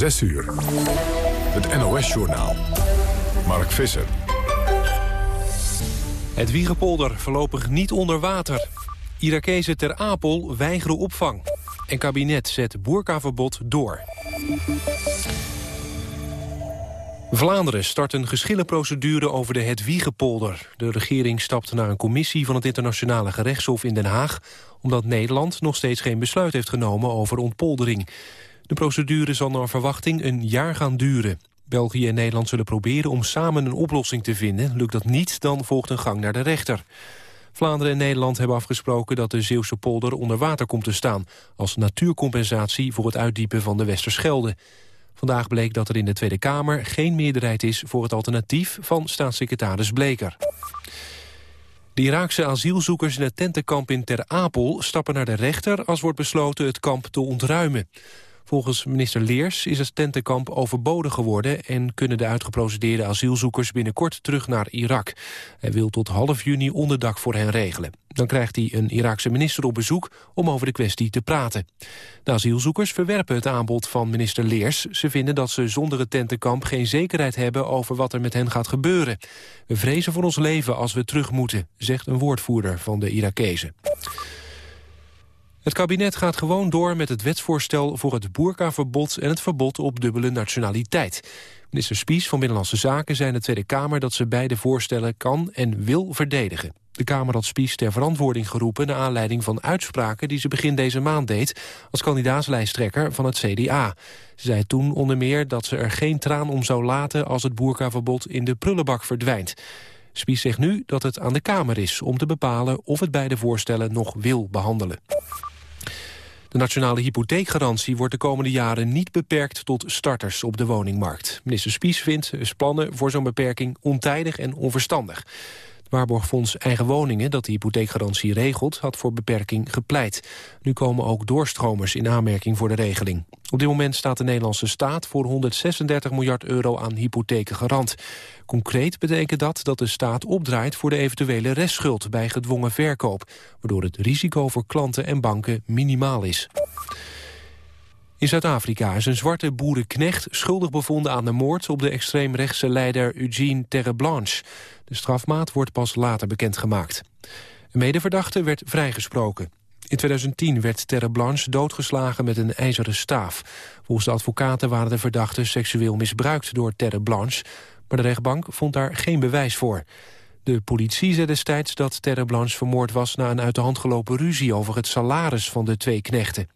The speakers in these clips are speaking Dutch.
6 uur. Het NOS-journaal. Mark Visser. Het Wiegepolder voorlopig niet onder water. Irakezen ter Apel weigeren opvang. En kabinet zet boerkaverbod door. Vlaanderen start een geschillenprocedure over de Hedwiegepolder. De regering stapt naar een commissie van het internationale gerechtshof in Den Haag... omdat Nederland nog steeds geen besluit heeft genomen over ontpoldering. De procedure zal naar verwachting een jaar gaan duren. België en Nederland zullen proberen om samen een oplossing te vinden. Lukt dat niet, dan volgt een gang naar de rechter. Vlaanderen en Nederland hebben afgesproken dat de Zeeuwse polder onder water komt te staan... als natuurcompensatie voor het uitdiepen van de Westerschelde. Vandaag bleek dat er in de Tweede Kamer geen meerderheid is... voor het alternatief van staatssecretaris Bleker. De Iraakse asielzoekers in het tentenkamp in Ter Apel stappen naar de rechter... als wordt besloten het kamp te ontruimen. Volgens minister Leers is het tentenkamp overbodig geworden... en kunnen de uitgeprocedeerde asielzoekers binnenkort terug naar Irak. Hij wil tot half juni onderdak voor hen regelen. Dan krijgt hij een Iraakse minister op bezoek om over de kwestie te praten. De asielzoekers verwerpen het aanbod van minister Leers. Ze vinden dat ze zonder het tentenkamp geen zekerheid hebben... over wat er met hen gaat gebeuren. We vrezen voor ons leven als we terug moeten, zegt een woordvoerder van de Irakezen. Het kabinet gaat gewoon door met het wetsvoorstel voor het boerkaverbod en het verbod op dubbele nationaliteit. Minister Spies van Binnenlandse Zaken zei in de Tweede Kamer dat ze beide voorstellen kan en wil verdedigen. De Kamer had Spies ter verantwoording geroepen... naar aanleiding van uitspraken die ze begin deze maand deed... als kandidaatslijsttrekker van het CDA. Ze zei toen onder meer dat ze er geen traan om zou laten... als het boerkaverbod in de prullenbak verdwijnt. Spies zegt nu dat het aan de Kamer is om te bepalen... of het beide voorstellen nog wil behandelen. De nationale hypotheekgarantie wordt de komende jaren niet beperkt tot starters op de woningmarkt. Minister Spies vindt plannen voor zo'n beperking ontijdig en onverstandig. Waarborgfonds Eigen Woningen, dat de hypotheekgarantie regelt... had voor beperking gepleit. Nu komen ook doorstromers in aanmerking voor de regeling. Op dit moment staat de Nederlandse staat voor 136 miljard euro aan hypotheken garant. Concreet betekent dat dat de staat opdraait voor de eventuele restschuld bij gedwongen verkoop, waardoor het risico voor klanten en banken minimaal is. In Zuid-Afrika is een zwarte boerenknecht schuldig bevonden aan de moord op de extreemrechtse leider Eugene Terreblanche. De strafmaat wordt pas later bekendgemaakt. Een medeverdachte werd vrijgesproken. In 2010 werd Terreblanche doodgeslagen met een ijzeren staaf. Volgens de advocaten waren de verdachten seksueel misbruikt door Terreblanche... maar de rechtbank vond daar geen bewijs voor. De politie zei destijds dat Terreblanche vermoord was... na een uit de hand gelopen ruzie over het salaris van de twee knechten.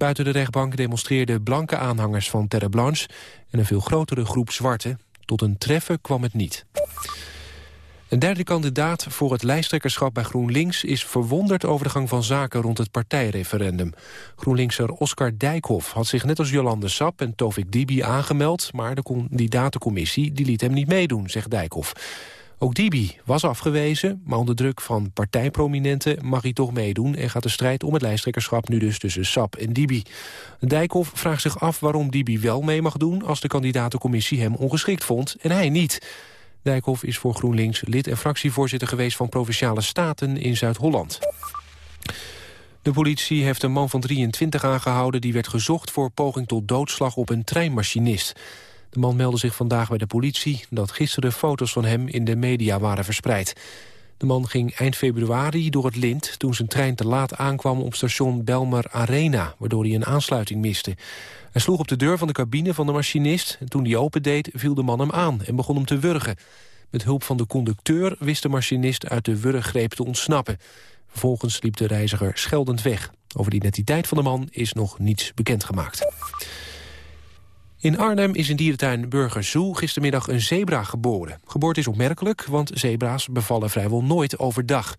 Buiten de rechtbank demonstreerden blanke aanhangers van Terreblanche... en een veel grotere groep zwarte. Tot een treffen kwam het niet. Een derde kandidaat voor het lijsttrekkerschap bij GroenLinks... is verwonderd over de gang van zaken rond het partijreferendum. GroenLinkser Oscar Dijkhoff had zich net als Jolande Sap en Tovik Dibi aangemeld... maar de kandidatencommissie die liet hem niet meedoen, zegt Dijkhoff. Ook Dibi was afgewezen, maar onder druk van partijprominenten mag hij toch meedoen... en gaat de strijd om het lijsttrekkerschap nu dus tussen Sap en Dibi. Dijkhoff vraagt zich af waarom Dibi wel mee mag doen... als de kandidatencommissie hem ongeschikt vond en hij niet... Dijkhoff is voor GroenLinks lid en fractievoorzitter geweest van Provinciale Staten in Zuid-Holland. De politie heeft een man van 23 aangehouden... die werd gezocht voor poging tot doodslag op een treinmachinist. De man meldde zich vandaag bij de politie... dat gisteren foto's van hem in de media waren verspreid. De man ging eind februari door het lint... toen zijn trein te laat aankwam op station Belmer Arena... waardoor hij een aansluiting miste. Hij sloeg op de deur van de cabine van de machinist... en toen die opendeed viel de man hem aan en begon hem te wurgen. Met hulp van de conducteur wist de machinist uit de wurggreep te ontsnappen. Vervolgens liep de reiziger scheldend weg. Over de identiteit van de man is nog niets bekendgemaakt. In Arnhem is in dierentuin Burger Zoo gistermiddag een zebra geboren. Geboorte is opmerkelijk, want zebra's bevallen vrijwel nooit overdag.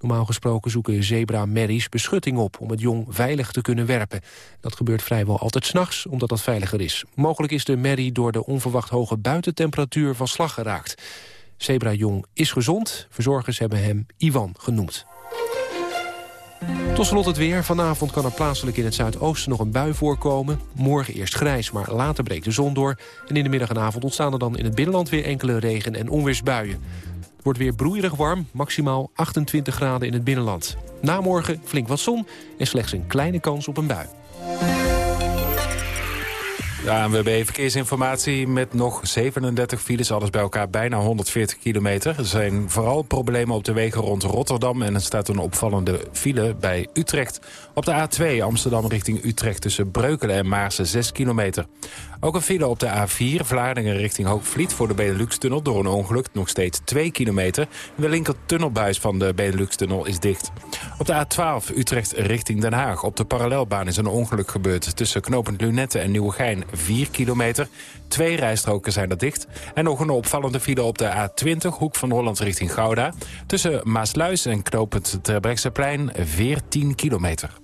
Normaal gesproken zoeken zebra-merries beschutting op... om het jong veilig te kunnen werpen. Dat gebeurt vrijwel altijd s'nachts, omdat dat veiliger is. Mogelijk is de merrie door de onverwacht hoge buitentemperatuur van slag geraakt. Zebra-jong is gezond. Verzorgers hebben hem Ivan genoemd. Tot slot het weer. Vanavond kan er plaatselijk in het zuidoosten nog een bui voorkomen. Morgen eerst grijs, maar later breekt de zon door. En in de middag en avond ontstaan er dan in het binnenland weer enkele regen- en onweersbuien. Het wordt weer broeierig warm, maximaal 28 graden in het binnenland. Na morgen flink wat zon en slechts een kleine kans op een bui. We hebben verkeersinformatie met nog 37 files. Alles bij elkaar bijna 140 kilometer. Er zijn vooral problemen op de wegen rond Rotterdam. En er staat een opvallende file bij Utrecht. Op de A2 Amsterdam richting Utrecht tussen Breukelen en Maarsen 6 kilometer. Ook een file op de A4 Vlaardingen richting Hoogvliet voor de Benelux-tunnel. Door een ongeluk nog steeds 2 kilometer. De linker tunnelbuis van de Benelux-tunnel is dicht. Op de A12 Utrecht richting Den Haag. Op de parallelbaan is een ongeluk gebeurd tussen Knopend Lunette en Nieuwegein 4 kilometer. Twee rijstroken zijn er dicht. En nog een opvallende file op de A20, hoek van Holland richting Gouda. Tussen Maasluis en Knopend Terbrechtseplein 14 kilometer.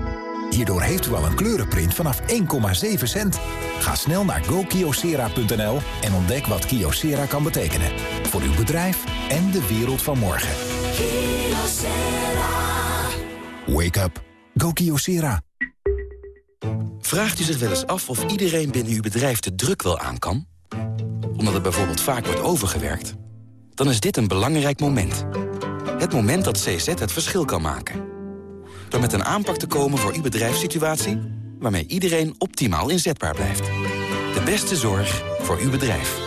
Hierdoor heeft u al een kleurenprint vanaf 1,7 cent. Ga snel naar gokyocera.nl en ontdek wat Kyocera kan betekenen. Voor uw bedrijf en de wereld van morgen. Wake up. Go Kyocera. Vraagt u zich wel eens af of iedereen binnen uw bedrijf de druk wel aan kan? Omdat er bijvoorbeeld vaak wordt overgewerkt? Dan is dit een belangrijk moment. Het moment dat CZ het verschil kan maken. Door met een aanpak te komen voor uw bedrijfssituatie... waarmee iedereen optimaal inzetbaar blijft. De beste zorg voor uw bedrijf.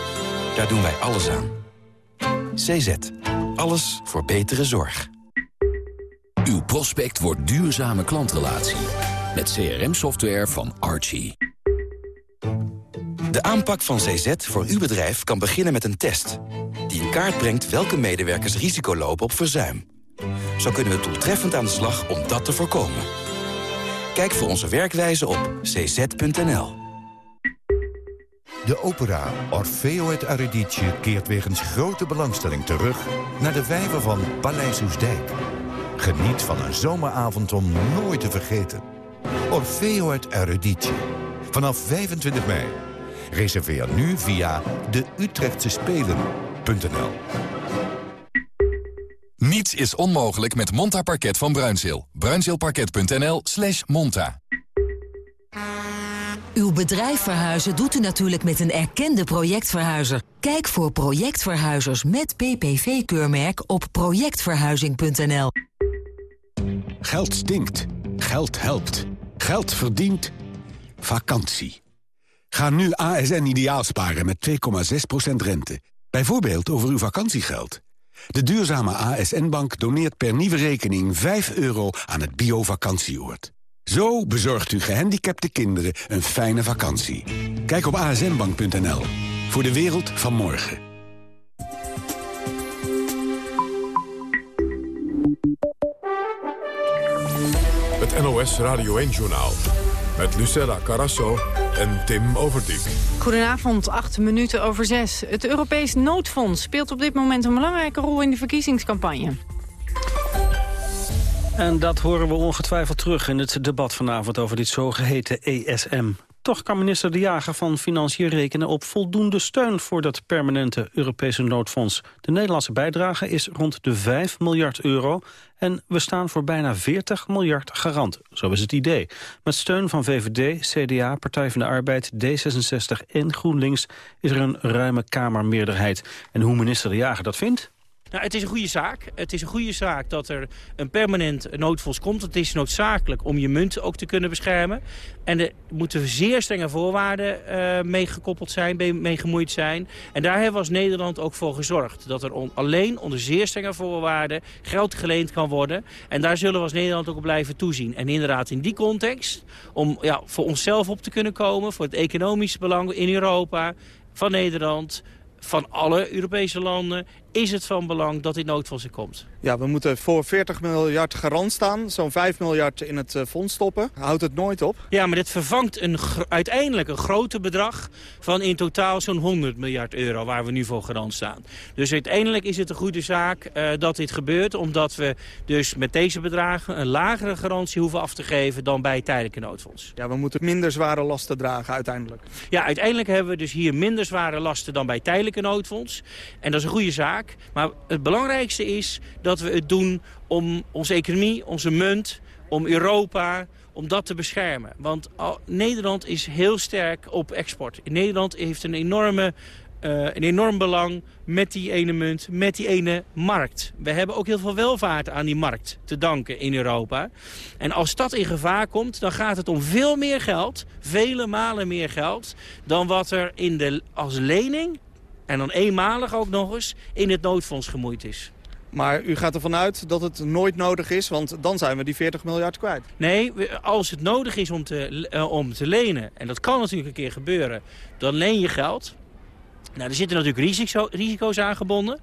Daar doen wij alles aan. CZ. Alles voor betere zorg. Uw prospect wordt duurzame klantrelatie. Met CRM-software van Archie. De aanpak van CZ voor uw bedrijf kan beginnen met een test... die in kaart brengt welke medewerkers risico lopen op verzuim. Zo kunnen we doeltreffend aan de slag om dat te voorkomen. Kijk voor onze werkwijze op cz.nl. De opera Orfeo het Eurydice keert wegens grote belangstelling terug... naar de vijver van Paleis Oesdijk. Geniet van een zomeravond om nooit te vergeten. Orfeo het Eurydice. Vanaf 25 mei. Reserveer nu via de Utrechtse Spelen.nl. Niets is onmogelijk met Monta Parket van Bruinzeel. Bruinzeelparket.nl slash monta. Uw bedrijf verhuizen doet u natuurlijk met een erkende projectverhuizer. Kijk voor projectverhuizers met PPV-keurmerk op projectverhuizing.nl. Geld stinkt. Geld helpt. Geld verdient. Vakantie. Ga nu ASN ideaal sparen met 2,6% rente. Bijvoorbeeld over uw vakantiegeld. De duurzame ASN-bank doneert per nieuwe rekening 5 euro aan het bio-vakantieoord. Zo bezorgt u gehandicapte kinderen een fijne vakantie. Kijk op asnbank.nl. Voor de wereld van morgen. Het NOS Radio 1-journaal. Met Lucella Carasso en Tim Overdijk. Goedenavond, acht minuten over zes. Het Europees Noodfonds speelt op dit moment een belangrijke rol in de verkiezingscampagne. En dat horen we ongetwijfeld terug in het debat vanavond over dit zogeheten ESM. Toch kan minister De Jager van Financiën rekenen op voldoende steun voor dat permanente Europese noodfonds. De Nederlandse bijdrage is rond de 5 miljard euro en we staan voor bijna 40 miljard garant. Zo is het idee. Met steun van VVD, CDA, Partij van de Arbeid, D66 en GroenLinks is er een ruime Kamermeerderheid. En hoe minister De Jager dat vindt? Nou, het is een goede zaak. Het is een goede zaak dat er een permanent noodfonds komt. Het is noodzakelijk om je munt ook te kunnen beschermen. En er moeten zeer strenge voorwaarden uh, mee gekoppeld zijn, mee gemoeid zijn. En daar hebben we als Nederland ook voor gezorgd. Dat er alleen onder zeer strenge voorwaarden geld geleend kan worden. En daar zullen we als Nederland ook op blijven toezien. En inderdaad in die context, om ja, voor onszelf op te kunnen komen... voor het economische belang in Europa, van Nederland van alle Europese landen is het van belang dat dit noodfonds er komt. Ja, we moeten voor 40 miljard garant staan. Zo'n 5 miljard in het eh, fonds stoppen. Houdt het nooit op? Ja, maar dit vervangt een, uiteindelijk een groter bedrag van in totaal zo'n 100 miljard euro waar we nu voor garant staan. Dus uiteindelijk is het een goede zaak uh, dat dit gebeurt, omdat we dus met deze bedragen een lagere garantie hoeven af te geven dan bij tijdelijke noodfonds. Ja, we moeten minder zware lasten dragen uiteindelijk. Ja, uiteindelijk hebben we dus hier minder zware lasten dan bij tijdelijke noodfonds. En dat is een goede zaak. Maar het belangrijkste is dat we het doen om onze economie, onze munt, om Europa, om dat te beschermen. Want Nederland is heel sterk op export. Nederland heeft een enorme uh, een enorm belang met die ene munt, met die ene markt. We hebben ook heel veel welvaart aan die markt te danken in Europa. En als dat in gevaar komt, dan gaat het om veel meer geld, vele malen meer geld... dan wat er in de, als lening, en dan eenmalig ook nog eens, in het noodfonds gemoeid is. Maar u gaat ervan uit dat het nooit nodig is, want dan zijn we die 40 miljard kwijt. Nee, als het nodig is om te, uh, om te lenen, en dat kan natuurlijk een keer gebeuren... dan leen je geld, nou, er zitten natuurlijk risico, risico's aan gebonden.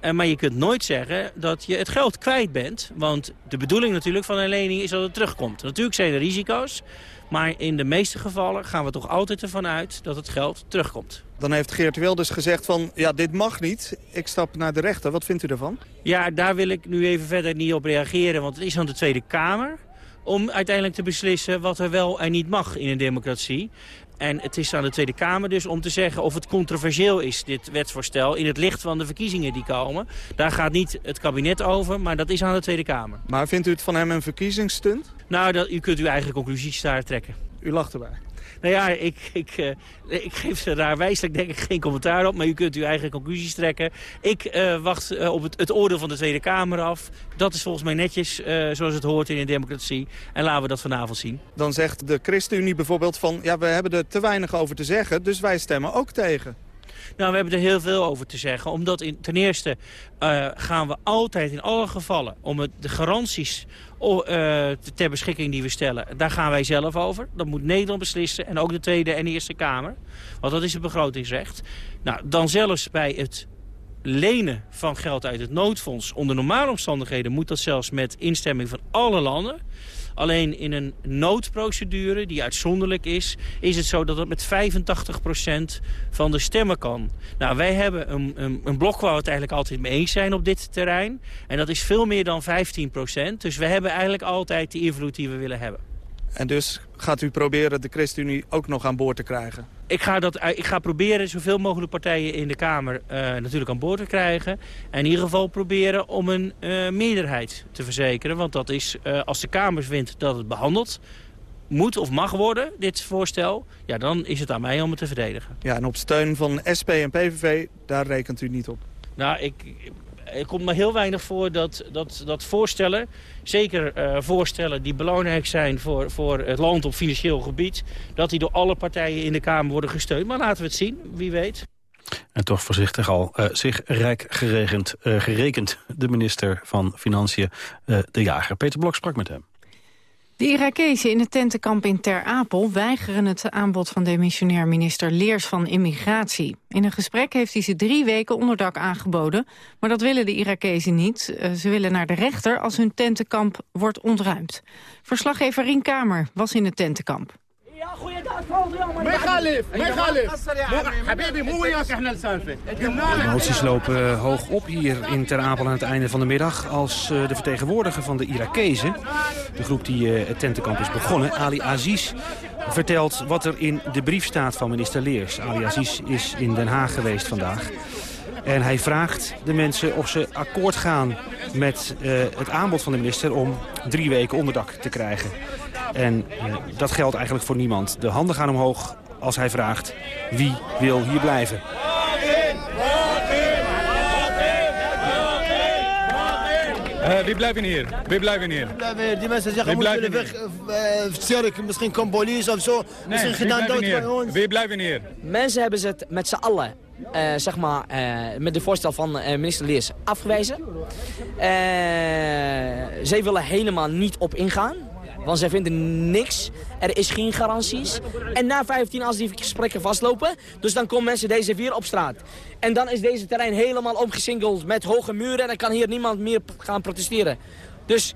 Uh, maar je kunt nooit zeggen dat je het geld kwijt bent. Want de bedoeling natuurlijk van een lening is dat het terugkomt. Natuurlijk zijn er risico's. Maar in de meeste gevallen gaan we toch altijd ervan uit dat het geld terugkomt. Dan heeft Geert Wilders gezegd van, ja, dit mag niet. Ik stap naar de rechter. Wat vindt u daarvan? Ja, daar wil ik nu even verder niet op reageren. Want het is aan de Tweede Kamer om uiteindelijk te beslissen wat er wel en niet mag in een democratie. En het is aan de Tweede Kamer dus om te zeggen of het controversieel is, dit wetsvoorstel, in het licht van de verkiezingen die komen. Daar gaat niet het kabinet over, maar dat is aan de Tweede Kamer. Maar vindt u het van hem een verkiezingsstunt? Nou, dat, u kunt uw eigen conclusies daar trekken. U lacht erbij. Nou ja, ik, ik, uh, ik geef daar wijselijk denk ik geen commentaar op. Maar u kunt uw eigen conclusies trekken. Ik uh, wacht uh, op het, het, oordeel van de Tweede Kamer af. Dat is volgens mij netjes zoals het hoort in een democratie. En laten we dat vanavond zien. Dan zegt de ChristenUnie bijvoorbeeld van... ja, we hebben er te weinig over te zeggen, dus wij stemmen ook tegen. Nou, we hebben er heel veel over te zeggen. Omdat in, ten eerste uh, gaan we altijd in alle gevallen om het, de garanties uh, ter beschikking die we stellen, daar gaan wij zelf over. Dat moet Nederland beslissen en ook de Tweede en Eerste Kamer. Want dat is het begrotingsrecht. Nou, dan zelfs bij het lenen van geld uit het noodfonds. Onder normale omstandigheden moet dat zelfs met instemming van alle landen. Alleen in een noodprocedure die uitzonderlijk is... is het zo dat het met 85% van de stemmen kan. Nou, wij hebben een, een, een blok waar we het eigenlijk altijd mee eens zijn op dit terrein. En dat is veel meer dan 15%. Dus we hebben eigenlijk altijd de invloed die we willen hebben. En dus gaat u proberen de ChristenUnie ook nog aan boord te krijgen? Ik ga, dat, ik ga proberen zoveel mogelijk partijen in de Kamer uh, natuurlijk aan boord te krijgen. En in ieder geval proberen om een uh, meerderheid te verzekeren. Want dat is, uh, als de Kamer vindt dat het behandeld moet of mag worden, dit voorstel... ja, dan is het aan mij om het te verdedigen. Ja, en op steun van SP en PVV, daar rekent u niet op? Nou, ik, er komt maar heel weinig voor dat, dat, dat voorstellen, zeker uh, voorstellen die belangrijk zijn voor, voor het land op financieel gebied, dat die door alle partijen in de Kamer worden gesteund. Maar laten we het zien, wie weet. En toch voorzichtig al uh, zich rijk geregend, uh, gerekend de minister van Financiën, de jager. Peter Blok sprak met hem. De Irakezen in het tentenkamp in Ter Apel weigeren het aanbod van demissionair minister Leers van Immigratie. In een gesprek heeft hij ze drie weken onderdak aangeboden, maar dat willen de Irakezen niet. Eh, ze willen naar de rechter als hun tentenkamp wordt ontruimd. Verslaggever Rien Kamer was in het tentenkamp. De emoties lopen hoog op hier in Ter Apel aan het einde van de middag... als uh, de vertegenwoordiger van de Irakezen, de groep die uh, het tentenkamp is begonnen... Ali Aziz, vertelt wat er in de brief staat van minister Leers. Ali Aziz is in Den Haag geweest vandaag. En hij vraagt de mensen of ze akkoord gaan met uh, het aanbod van de minister... om drie weken onderdak te krijgen. En uh, dat geldt eigenlijk voor niemand. De handen gaan omhoog als hij vraagt wie wil hier blijven. Uh, wie blijven hier? Wie blijven hier? Die mensen zeggen, we moeten weg, uh, cirk, misschien komt politie of zo. Nee, misschien gedaan dood bij ons. Wie blijven hier? Mensen hebben het met z'n allen uh, zeg maar, uh, met het voorstel van uh, minister Leers afgewezen. zij willen helemaal niet op ingaan. Want zij vinden niks. Er is geen garanties. En na 15, als die gesprekken vastlopen, dus dan komen mensen deze vier op straat. En dan is deze terrein helemaal omgesingeld met hoge muren en dan kan hier niemand meer gaan protesteren. Dus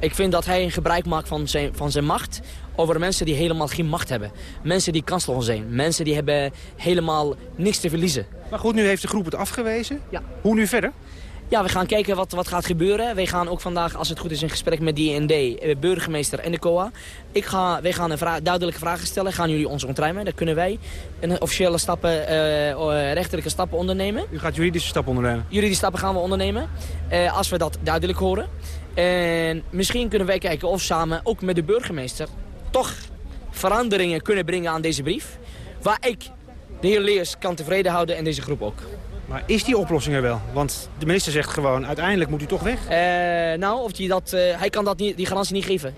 ik vind dat hij een gebruik maakt van zijn, van zijn macht over mensen die helemaal geen macht hebben. Mensen die kansloos zijn. Mensen die hebben helemaal niks te verliezen. Maar goed, nu heeft de groep het afgewezen. Ja. Hoe nu verder? Ja, we gaan kijken wat, wat gaat gebeuren. Wij gaan ook vandaag, als het goed is, in gesprek met DND, eh, burgemeester en de COA. Ik ga, wij gaan een duidelijke vragen stellen. Gaan jullie ons ontruimen? Dan kunnen wij een officiële stappen, uh, rechterlijke stappen ondernemen. U gaat juridische stappen ondernemen? Juridische stappen gaan we ondernemen. Uh, als we dat duidelijk horen. En misschien kunnen wij kijken of samen, ook met de burgemeester, toch veranderingen kunnen brengen aan deze brief. Waar ik de heer Leers kan tevreden houden en deze groep ook. Maar is die oplossing er wel? Want de minister zegt gewoon, uiteindelijk moet u toch weg? Uh, nou, of die, dat, uh, hij kan dat niet, die garantie niet geven.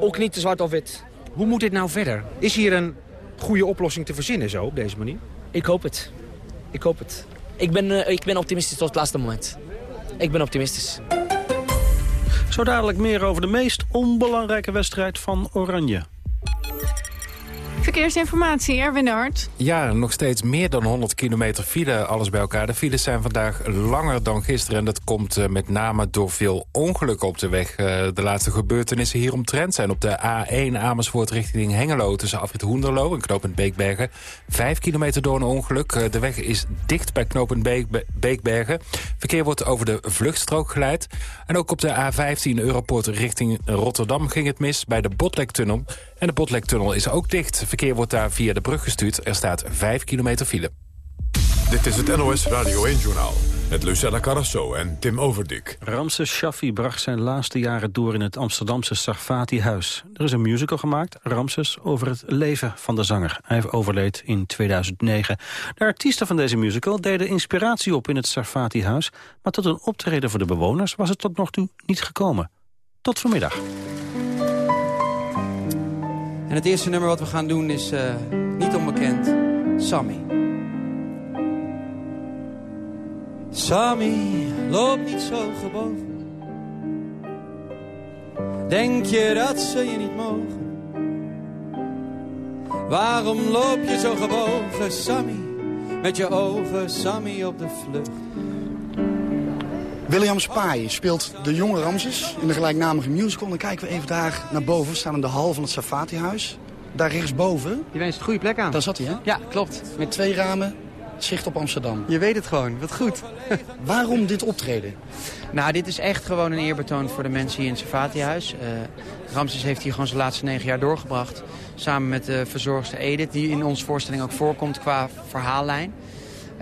Ook niet te zwart of wit. Hoe moet dit nou verder? Is hier een goede oplossing te verzinnen zo, op deze manier? Ik hoop het. Ik hoop het. Ik ben, uh, ik ben optimistisch tot het laatste moment. Ik ben optimistisch. Zo dadelijk meer over de meest onbelangrijke wedstrijd van Oranje. Verkeersinformatie, Erwin de Hart. Ja, nog steeds meer dan 100 kilometer file, alles bij elkaar. De files zijn vandaag langer dan gisteren. En dat komt uh, met name door veel ongelukken op de weg. Uh, de laatste gebeurtenissen hieromtrent zijn op de A1 Amersfoort richting Hengelo... tussen Afrit Hoenderloo en knooppunt Beekbergen. Vijf kilometer door een ongeluk. Uh, de weg is dicht bij Beek Beekbergen. Verkeer wordt over de vluchtstrook geleid. En ook op de A15 Europort richting Rotterdam ging het mis... bij de Botlektunnel. En de Botlektunnel is ook dicht. Verkeer wordt daar via de brug gestuurd. Er staat 5 kilometer file. Dit is het NOS Radio 1-journaal. Met Lucella Carrasso en Tim Overdik. Ramses Shaffi bracht zijn laatste jaren door in het Amsterdamse Sarfati-huis. Er is een musical gemaakt, Ramses, over het leven van de zanger. Hij overleed in 2009. De artiesten van deze musical deden inspiratie op in het Sarfati-huis... maar tot een optreden voor de bewoners was het tot nog toe niet gekomen. Tot vanmiddag. En het eerste nummer wat we gaan doen is uh, niet onbekend. Sammy. Sammy, loop niet zo gebogen. Denk je dat ze je niet mogen? Waarom loop je zo gebogen, Sammy? Met je ogen, Sammy, op de vlucht. William Spaaij speelt de jonge Ramses in de gelijknamige musical. Dan kijken we even daar naar boven. We staan in de hal van het Safati-huis. Daar rechtsboven. Je wijst de goede plek aan. Daar zat hij, hè? Ja, klopt. Met twee ramen, zicht op Amsterdam. Je weet het gewoon, wat goed. Waarom dit optreden? Nou, dit is echt gewoon een eerbetoon voor de mensen hier in het Safati-huis. Uh, Ramses heeft hier gewoon zijn laatste negen jaar doorgebracht. Samen met de verzorgster Edith, die in onze voorstelling ook voorkomt qua verhaallijn.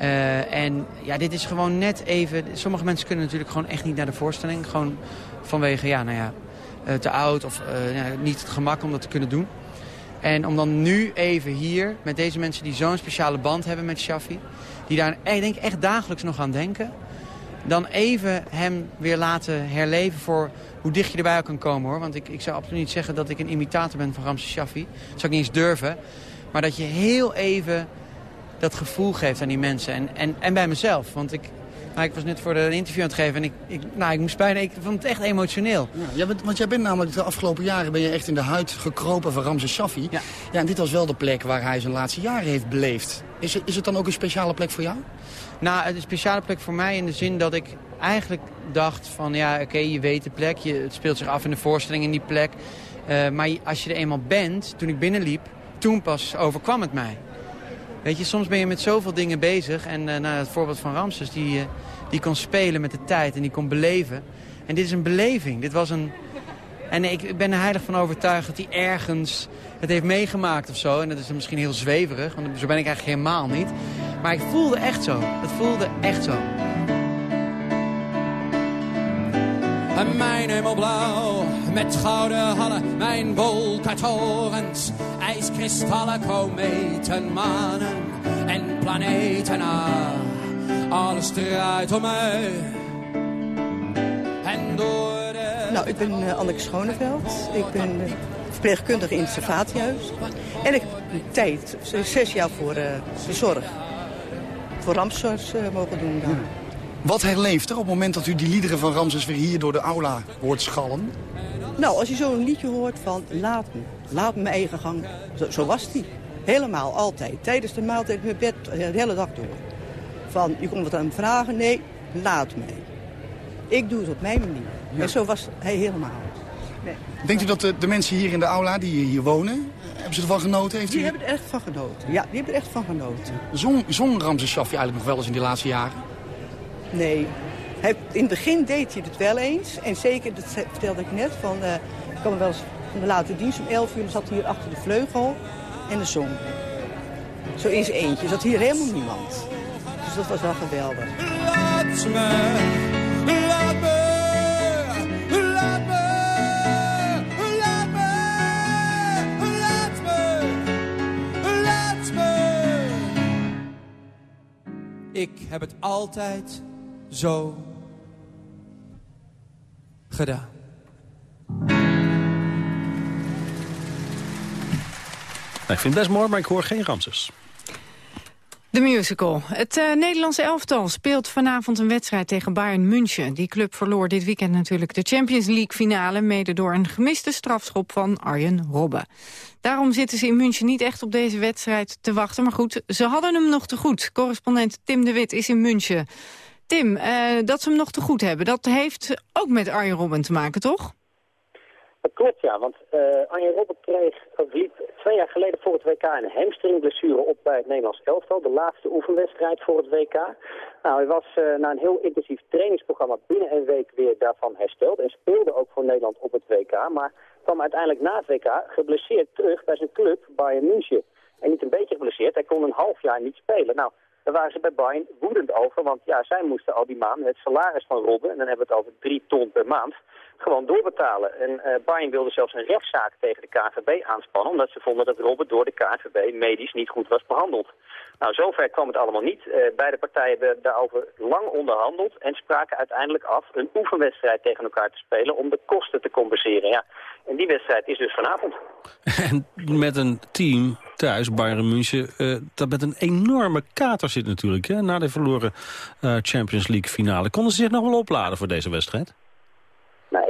Uh, en ja, dit is gewoon net even... Sommige mensen kunnen natuurlijk gewoon echt niet naar de voorstelling. Gewoon vanwege, ja, nou ja, uh, te oud of uh, ja, niet het gemak om dat te kunnen doen. En om dan nu even hier, met deze mensen die zo'n speciale band hebben met Shaffi... die daar, ik denk, echt dagelijks nog aan denken... dan even hem weer laten herleven voor hoe dicht je erbij kan komen, hoor. Want ik, ik zou absoluut niet zeggen dat ik een imitator ben van Ramses Shaffi. Dat zou ik niet eens durven. Maar dat je heel even dat gevoel geeft aan die mensen. En, en, en bij mezelf. Want ik, nou, ik was net voor een interview aan het geven en ik, ik, nou, ik moest bijna, ik vond het echt emotioneel. Ja, ja, want jij bent namelijk de afgelopen jaren ben je echt in de huid gekropen van Ramses Shaffi. Ja. ja, en dit was wel de plek waar hij zijn laatste jaren heeft beleefd. Is, is het dan ook een speciale plek voor jou? Nou, het is een speciale plek voor mij in de zin dat ik eigenlijk dacht van... ja, oké, okay, je weet de plek, je, het speelt zich af in de voorstelling in die plek. Uh, maar als je er eenmaal bent, toen ik binnenliep, toen pas overkwam het mij. Weet je, soms ben je met zoveel dingen bezig. En uh, nou, het voorbeeld van Ramses, die, uh, die kon spelen met de tijd en die kon beleven. En dit is een beleving. Dit was een... En ik ben er heilig van overtuigd dat hij ergens het heeft meegemaakt of zo. En dat is misschien heel zweverig, want zo ben ik eigenlijk helemaal niet. Maar ik voelde echt zo. Het voelde echt zo. Met gouden hallen, mijn wolkentorens, ijskristallen, kometen, manen en planeten. Ah, alles draait om mij. En door de... Nou, ik ben uh, Anneke Schoneveld. Ik ben uh, verpleegkundige in het Servatiehuis. En ik heb een tijd, zes jaar voor uh, de zorg, voor rampzorg mogen doen daar. Wat herleeft er op het moment dat u die liederen van Ramses weer hier door de aula hoort schallen? Nou, als je zo'n liedje hoort van laat me, laat me mijn eigen gang. Zo, zo was die. Helemaal, altijd. Tijdens de maaltijd, mijn bed, de hele dag door. Van, je kon wat aan hem vragen, nee, laat mij. Ik doe het op mijn manier. En zo was hij helemaal. Nee. Denkt u dat de, de mensen hier in de aula die hier wonen, hebben ze ervan genoten? Heeft Die u... hebben er echt van genoten. Ja, die hebben er echt van genoten. Zong, zong Ramses Shaffi eigenlijk nog wel eens in die laatste jaren? Nee. In het begin deed hij het wel eens. En zeker, dat vertelde ik net, van, eh, ik kwam wel eens van de late dienst om 11 uur. Dan zat hij hier achter de vleugel en de zong. Zo in zijn eentje. zat hier helemaal niemand. Dus dat was wel geweldig. Laat me, laat me. Ik heb het altijd zo gedaan. Nou, ik vind het best mooi, maar ik hoor geen Ramses. De musical. Het eh, Nederlandse elftal speelt vanavond een wedstrijd tegen Bayern München. Die club verloor dit weekend natuurlijk de Champions League finale... mede door een gemiste strafschop van Arjen Robben. Daarom zitten ze in München niet echt op deze wedstrijd te wachten. Maar goed, ze hadden hem nog te goed. Correspondent Tim de Wit is in München. Tim, eh, dat ze hem nog te goed hebben, dat heeft ook met Arjen Robben te maken, toch? Dat klopt, ja. Want uh, Arjen Robben kreeg, liep twee jaar geleden voor het WK een hamstringblessure op bij het Nederlands elftal. De laatste oefenwedstrijd voor het WK. Nou, hij was na een heel intensief trainingsprogramma binnen een week weer daarvan hersteld. En speelde ook voor Nederland op het WK. Maar kwam uiteindelijk na het WK geblesseerd terug bij zijn club Bayern München. En niet een beetje geblesseerd, hij kon een half jaar niet spelen. Nou, daar waren ze bij Bayern woedend over. Want ja, zij moesten al die maanden het salaris van Robben, en dan hebben we het over drie ton per maand, gewoon doorbetalen. En uh, Bayern wilde zelfs een rechtszaak tegen de KVB aanspannen... omdat ze vonden dat Robben door de KVB medisch niet goed was behandeld. Nou, zover kwam het allemaal niet. Uh, beide partijen hebben daarover lang onderhandeld... en spraken uiteindelijk af een oefenwedstrijd tegen elkaar te spelen... om de kosten te compenseren. Ja. En die wedstrijd is dus vanavond. En met een team thuis, Bayern München, uh, dat met een enorme kater zit natuurlijk... Hè, na de verloren Champions League finale. Konden ze zich nog wel opladen voor deze wedstrijd?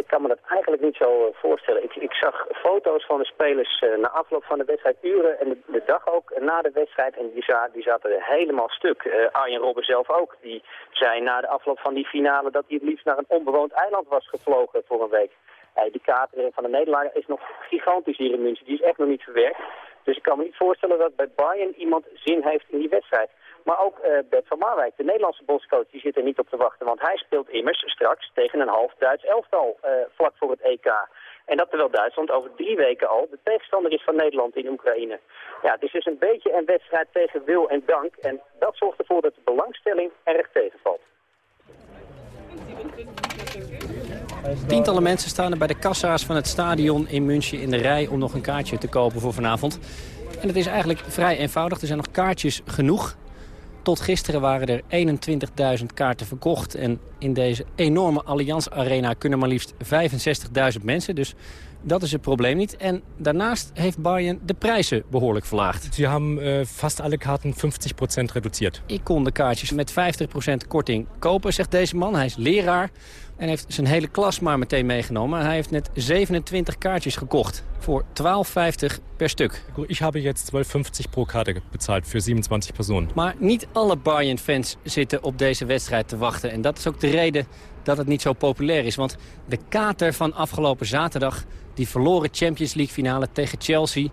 Ik kan me dat eigenlijk niet zo uh, voorstellen. Ik, ik, zag foto's van de spelers uh, na afloop van de wedstrijd, uren en de, dag ook na de wedstrijd. En die, za die zaten helemaal stuk. Arjen Robben zelf ook. Die zei na de afloop van die finale dat hij het liefst naar een onbewoond eiland was gevlogen voor een week. die katering van de Nederlander is nog gigantisch hier in München. Die is echt nog niet verwerkt. Dus ik kan me niet voorstellen dat bij Bayern iemand zin heeft in die wedstrijd. Maar ook uh, Bert van Marwijk, de Nederlandse bondscoach, die zit er niet op te wachten. Want hij speelt immers straks tegen een half Duits elftal uh, vlak voor het EK. En dat terwijl Duitsland over drie weken al de tegenstander is van Nederland in Oekraïne. Ja, het is dus een beetje een wedstrijd tegen wil en dank. En dat zorgt ervoor dat de belangstelling erg tegenvalt. Tientallen mensen staan er bij de kassa's van het stadion in München in de rij om nog een kaartje te kopen voor vanavond. En het is eigenlijk vrij eenvoudig. Er zijn nog kaartjes genoeg. Tot gisteren waren er 21.000 kaarten verkocht. En in deze enorme Allianz Arena kunnen maar liefst 65.000 mensen. Dus dat is het probleem niet. En daarnaast heeft Bayern de prijzen behoorlijk verlaagd. Ze hebben uh, vast alle kaarten 50% reduceerd. Ik kon de kaartjes met 50% korting kopen, zegt deze man. Hij is leraar en heeft zijn hele klas maar meteen meegenomen. Hij heeft net 27 kaartjes gekocht voor 12,50 per stuk. Ik heb jetzt 12,50 pro kaart betaald voor 27 personen. Maar niet alle Bayern-fans zitten op deze wedstrijd te wachten. En dat is ook de reden dat het niet zo populair is. Want de kater van afgelopen zaterdag, die verloren Champions League finale tegen Chelsea...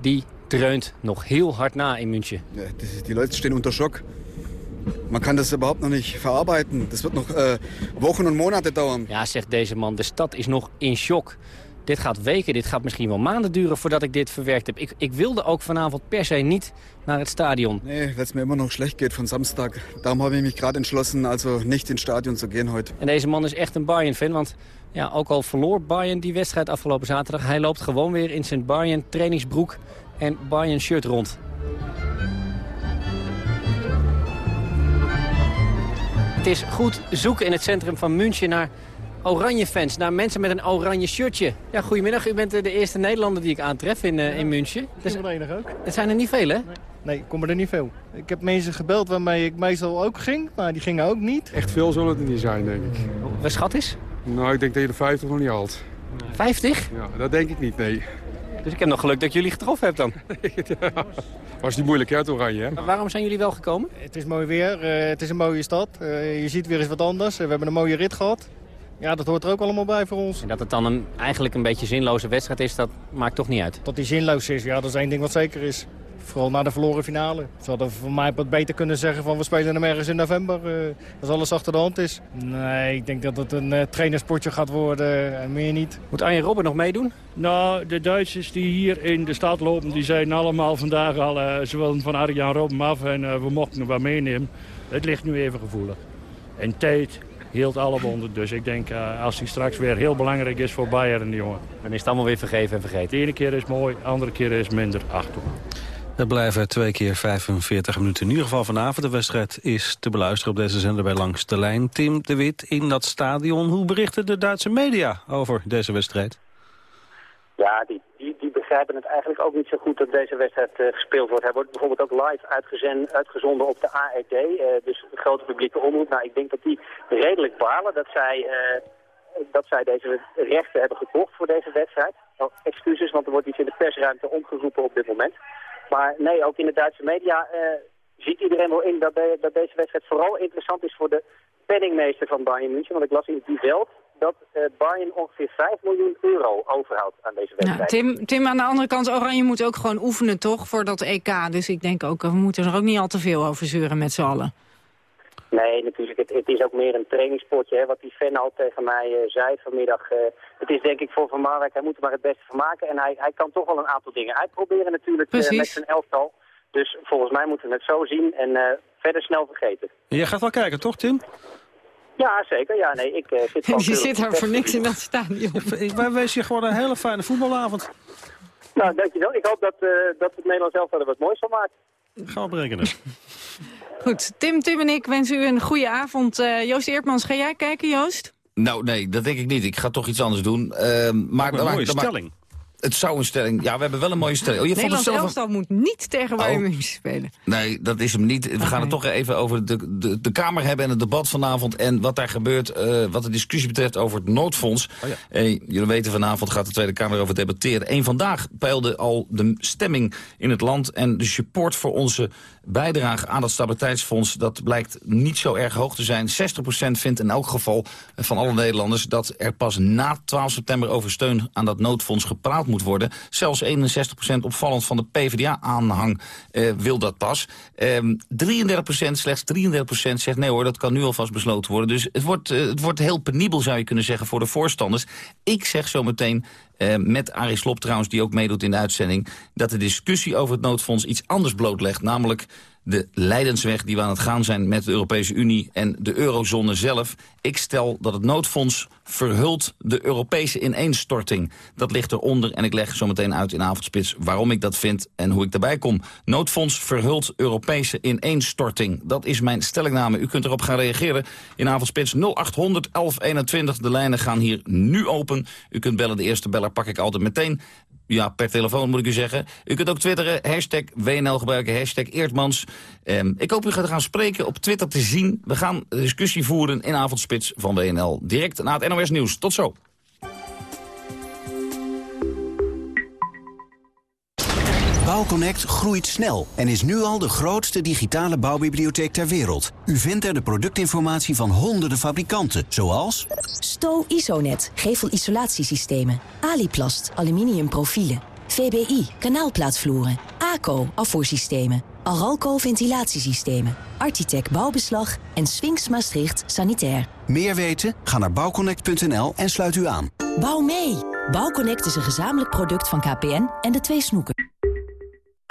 die dreunt nog heel hard na in München. Ja, die, Leute stehen unter Schock. Man kann das überhaupt noch nicht verarbeiten. Das wird noch äh, Wochen und Monate dauern. Ja, zegt deze man, de stad is nog in shock. Dit gaat weken, dit gaat misschien wel maanden duren voordat ik dit verwerkt heb. Ik, ik wilde ook vanavond per se niet naar het stadion. Nee, weil es mir immer noch schlecht geht von Samstag. Daarom habe ich mich gerade entschlossen, also nicht ins Stadion zu gehen heute. En deze man is echt een Bayern-fan, want ja, ook al verloor Bayern die wedstrijd afgelopen zaterdag... hij loopt gewoon weer in zijn Bayern trainingsbroek en Bayern shirt rond. Het is goed zoeken in het centrum van München naar oranje fans. Naar mensen met een oranje shirtje. Ja, goedemiddag. U bent de eerste Nederlander die ik aantref in, uh, in München. Ik ben er enige ook. Het zijn er niet veel, hè? Nee, nee ik kom er niet veel. Ik heb mensen gebeld waarmee ik meestal ook ging, maar die gingen ook niet. Echt veel zullen het niet zijn, denk ik. Wat schat is? Nou, ik denk dat je de 50 nog niet haalt. 50? Ja, dat denk ik niet, nee. Dus ik heb nog geluk dat jullie getroffen hebt dan. Was niet moeilijk uit Oranje, hè? Waarom zijn jullie wel gekomen? Het is mooi weer, eh, het is een mooie stad. Eh, je ziet weer eens wat anders. we hebben een mooie rit gehad. Ja, dat hoort er ook allemaal bij voor ons. En dat het dan een, eigenlijk een beetje zinloze wedstrijd is, dat maakt toch niet uit? Dat die zinloos is, ja, dat is één ding wat zeker is. Vooral na de verloren finale. Ze hadden voor mij wat beter kunnen zeggen van we spelen hem ergens in november. Uh, als alles achter de hand is. Nee, ik denk dat het een uh, trainersportje gaat worden en meer niet. Moet Arjen Robben nog meedoen? Nou, de Duitsers die hier in de stad lopen, die zijn allemaal vandaag al... Uh, ze willen van Arjen Robben af en we mochten hem wel meenemen. Het ligt nu even gevoelig. En tijd hield alle wonden. Dus ik denk, als hij straks weer heel belangrijk is voor Bayern, die jongen. Dan is het allemaal weer vergeven en vergeten. De ene keer is mooi, de andere keer is minder. Ach, er blijven twee keer 45 minuten. In ieder geval vanavond. De wedstrijd is te beluisteren op deze zender bij Langs de Lijn. Tim de Wit in dat stadion. Hoe berichten de Duitse media over deze wedstrijd? Ja, die, die, begrijpen het eigenlijk ook niet zo goed dat deze wedstrijd uh, gespeeld wordt. Hij wordt bijvoorbeeld ook live uitgezonden op de AED, uh, dus de grote publieke omroep. Nou, ik denk dat die redelijk balen dat zij, uh, dat zij deze rechten hebben gekocht voor deze wedstrijd. Oh, excuses, want er wordt iets in de persruimte omgeroepen op dit moment. Maar nee, ook in de Duitse media uh, ziet iedereen wel in dat, de, dat, deze wedstrijd vooral interessant is voor de penningmeester van Bayern München. Want ik las in die veld dat uh, Bayern ongeveer 5 miljoen euro overhoudt aan deze wedstrijd. Ja, Tim, Tim, aan de andere kant, Oranje moet ook gewoon oefenen toch voor dat EK. Dus ik denk ook, we moeten er ook niet al te veel over zeuren met z'n allen. Nee, natuurlijk. Het, het, is ook meer een trainingspotje. Hè, wat die fan al tegen mij uh, zei vanmiddag. Uh, het is denk ik voor Van Marwijk, hij moet er maar het beste van maken. En hij, hij kan toch wel een aantal dingen uitproberen natuurlijk uh, met zijn elftal. Dus volgens mij moeten we het zo zien en verder snel vergeten. Jij gaat wel kijken, toch Tim? Ja, zeker. Ja, nee, ik zit gewoon... Je zit daar voor niks in dat stadion. Wij wensen je gewoon een hele fijne voetbalavond. Nou, dankjewel. Ik hoop dat, dat het Nederlands elftal er wat moois van maakt. Gaan we berekenen. Goed, Tim, Tim en ik wensen u een goede avond. Uh, Joost Eertmans, ga jij kijken, Joost? Nou, nee, dat denk ik niet. Ik ga toch iets anders doen. Uh, maar, een mooie stelling. Het zou een stelling... Ja, we hebben wel een mooie stelling. Oh, je Nederlands vond het zelf... elftal moet niet tegen Bayern oh. München spelen. Nee, dat is hem niet. We okay. gaan het toch even over de, de, de Kamer hebben en het debat vanavond... en wat daar gebeurt, uh, wat de discussie betreft over het noodfonds. Oh, ja. jullie weten, vanavond gaat de Tweede Kamer over debatteren. Eén vandaag peilde al de stemming in het land... en de support voor onze bijdrage aan dat stabiliteitsfonds... dat blijkt niet zo erg hoog te zijn. 60% vindt in elk geval van alle Nederlanders... dat er pas na 12 september over steun aan dat noodfonds gepraat moet worden. Zelfs 61% opvallend van de PvdA-aanhang uh, wil dat pas. Um, 33%, slechts 33% zegt nee hoor, dat kan nu alvast besloten worden. Dus het wordt, uh, het wordt heel penibel zou je kunnen zeggen voor de voorstanders. Ik zeg zo meteen uh, met Arie Slob trouwens, die ook meedoet in de uitzending... dat de discussie over het noodfonds iets anders blootlegt. Namelijk de leidensweg die we aan het gaan zijn met de Europese Unie en de eurozone zelf. Ik stel dat het noodfonds verhult de Europese ineenstorting. Dat ligt eronder en ik leg zo meteen uit in avondspits waarom ik dat vind en hoe ik daarbij kom. Noodfonds verhult Europese ineenstorting. Dat is mijn stellingname. U kunt erop gaan reageren in avondspits 0800 1121. De lijnen gaan hier nu open. U kunt bellen, de eerste beller pak ik altijd meteen. Ja, per telefoon moet ik u zeggen. U kunt ook twitteren, hashtag WNL gebruiken, hashtag Eertmans. Um, ik hoop u gaat gaan spreken op Twitter te zien. We gaan discussie voeren in avondspits van WNL. Direct na het NOS Nieuws. Tot zo. Bouwconnect groeit snel en is nu al de grootste digitale bouwbibliotheek ter wereld. U vindt er de productinformatie van honderden fabrikanten, zoals... Sto Isonet, gevelisolatiesystemen. Aliplast, aluminium profielen. VBI, kanaalplaatvloeren. ACO, afvoersystemen. Aralco ventilatiesystemen. Architect bouwbeslag en Sphinx Maastricht sanitair. Meer weten? Ga naar bouwconnect.nl en sluit u aan. Bouw mee! Bouwconnect is een gezamenlijk product van KPN en de twee snoeken.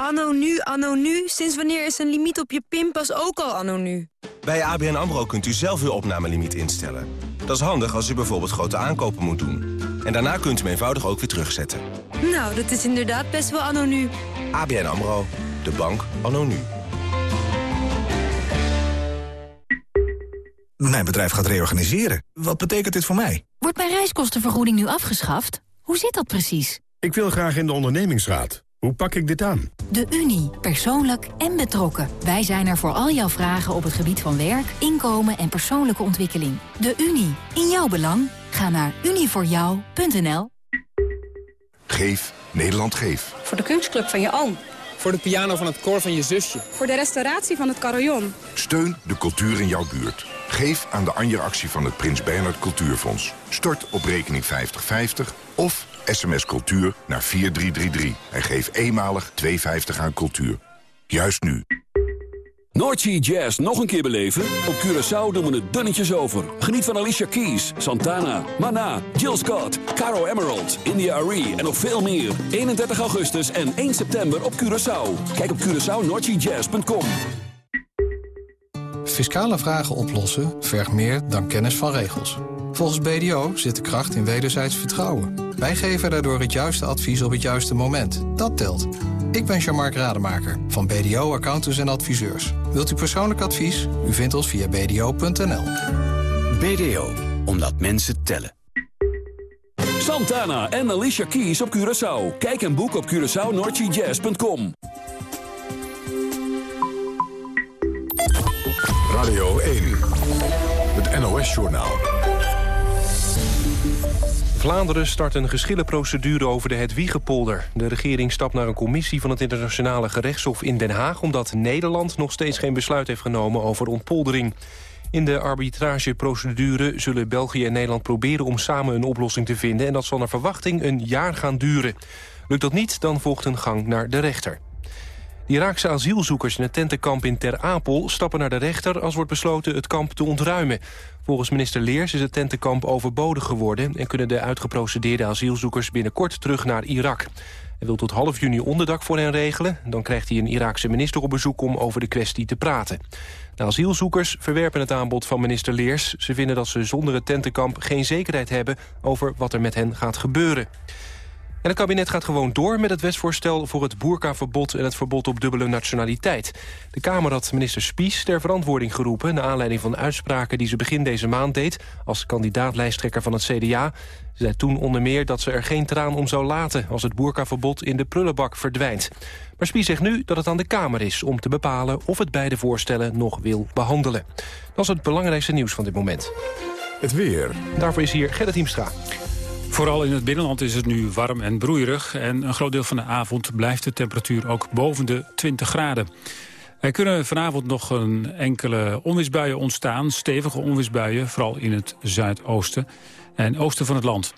Anno nu, anno nu. Sinds wanneer is een limiet op je pinpas ook al anno nu? Bij ABN AMRO kunt u zelf uw opnamelimiet instellen. Dat is handig als u bijvoorbeeld grote aankopen moet doen. En daarna kunt u hem eenvoudig ook weer terugzetten. Nou, dat is inderdaad best wel anno nu. ABN AMRO, de bank anno nu. Mijn bedrijf gaat reorganiseren. Wat betekent dit voor mij? Wordt mijn reiskostenvergoeding nu afgeschaft? Hoe zit dat precies? Ik wil graag in de ondernemingsraad. Hoe pak ik dit aan? De Unie. Persoonlijk en betrokken. Wij zijn er voor al jouw vragen op het gebied van werk, inkomen en persoonlijke ontwikkeling. De Unie. In jouw belang. Ga naar unievoorjou.nl. Geef Nederland Geef. Voor de kunstclub van je oom. Voor de piano van het koor van je zusje. Voor de restauratie van het carillon. Steun de cultuur in jouw buurt. Geef aan de Anja-actie van het Prins Bernhard Cultuurfonds. Stort op rekening 5050 of sms cultuur naar 4333. En geef eenmalig 2,50 aan cultuur. Juist nu. Noordsea Jazz nog een keer beleven? Op Curaçao doen we het dunnetjes over. Geniet van Alicia Keys, Santana, Mana, Jill Scott, Caro Emerald, India Arie en nog veel meer. 31 augustus en 1 september op Curaçao. Kijk op CuraçaoNoordseaJazz.com. Fiscale vragen oplossen vergt meer dan kennis van regels. Volgens BDO zit de kracht in wederzijds vertrouwen. Wij geven daardoor het juiste advies op het juiste moment. Dat telt. Ik ben Jean-Marc Rademaker van BDO Accountants en Adviseurs. Wilt u persoonlijk advies? U vindt ons via bdo.nl. BDO, omdat mensen tellen. Santana en Alicia Keys op Curaçao. Kijk en boek op CuraçaoNoordseaJazz.com. Radio 1, het NOS-journaal. Vlaanderen start een geschillenprocedure over de Hedwiegepolder. De regering stapt naar een commissie van het internationale gerechtshof in Den Haag... omdat Nederland nog steeds geen besluit heeft genomen over ontpoldering. In de arbitrageprocedure zullen België en Nederland proberen om samen een oplossing te vinden... en dat zal naar verwachting een jaar gaan duren. Lukt dat niet, dan volgt een gang naar de rechter. De Iraakse asielzoekers in het tentenkamp in Ter Apel stappen naar de rechter als wordt besloten het kamp te ontruimen. Volgens minister Leers is het tentenkamp overbodig geworden en kunnen de uitgeprocedeerde asielzoekers binnenkort terug naar Irak. Hij wil tot half juni onderdak voor hen regelen. Dan krijgt hij een Iraakse minister op bezoek om over de kwestie te praten. De asielzoekers verwerpen het aanbod van minister Leers. Ze vinden dat ze zonder het tentenkamp geen zekerheid hebben over wat er met hen gaat gebeuren. En het kabinet gaat gewoon door met het wetsvoorstel voor het boerkaverbod en het verbod op dubbele nationaliteit. De Kamer had minister Spies ter verantwoording geroepen... naar aanleiding van uitspraken die ze begin deze maand deed... als kandidaat-lijsttrekker van het CDA. Ze zei toen onder meer dat ze er geen traan om zou laten... als het boerkaverbod in de prullenbak verdwijnt. Maar Spies zegt nu dat het aan de Kamer is om te bepalen... of het beide voorstellen nog wil behandelen. Dat is het belangrijkste nieuws van dit moment. Het weer. Daarvoor is hier Gerrit Hiemstra. Vooral in het binnenland is het nu warm en broeierig. En een groot deel van de avond blijft de temperatuur ook boven de 20 graden. Er kunnen vanavond nog een enkele onweersbuien ontstaan. Stevige onweersbuien, vooral in het zuidoosten en oosten van het land.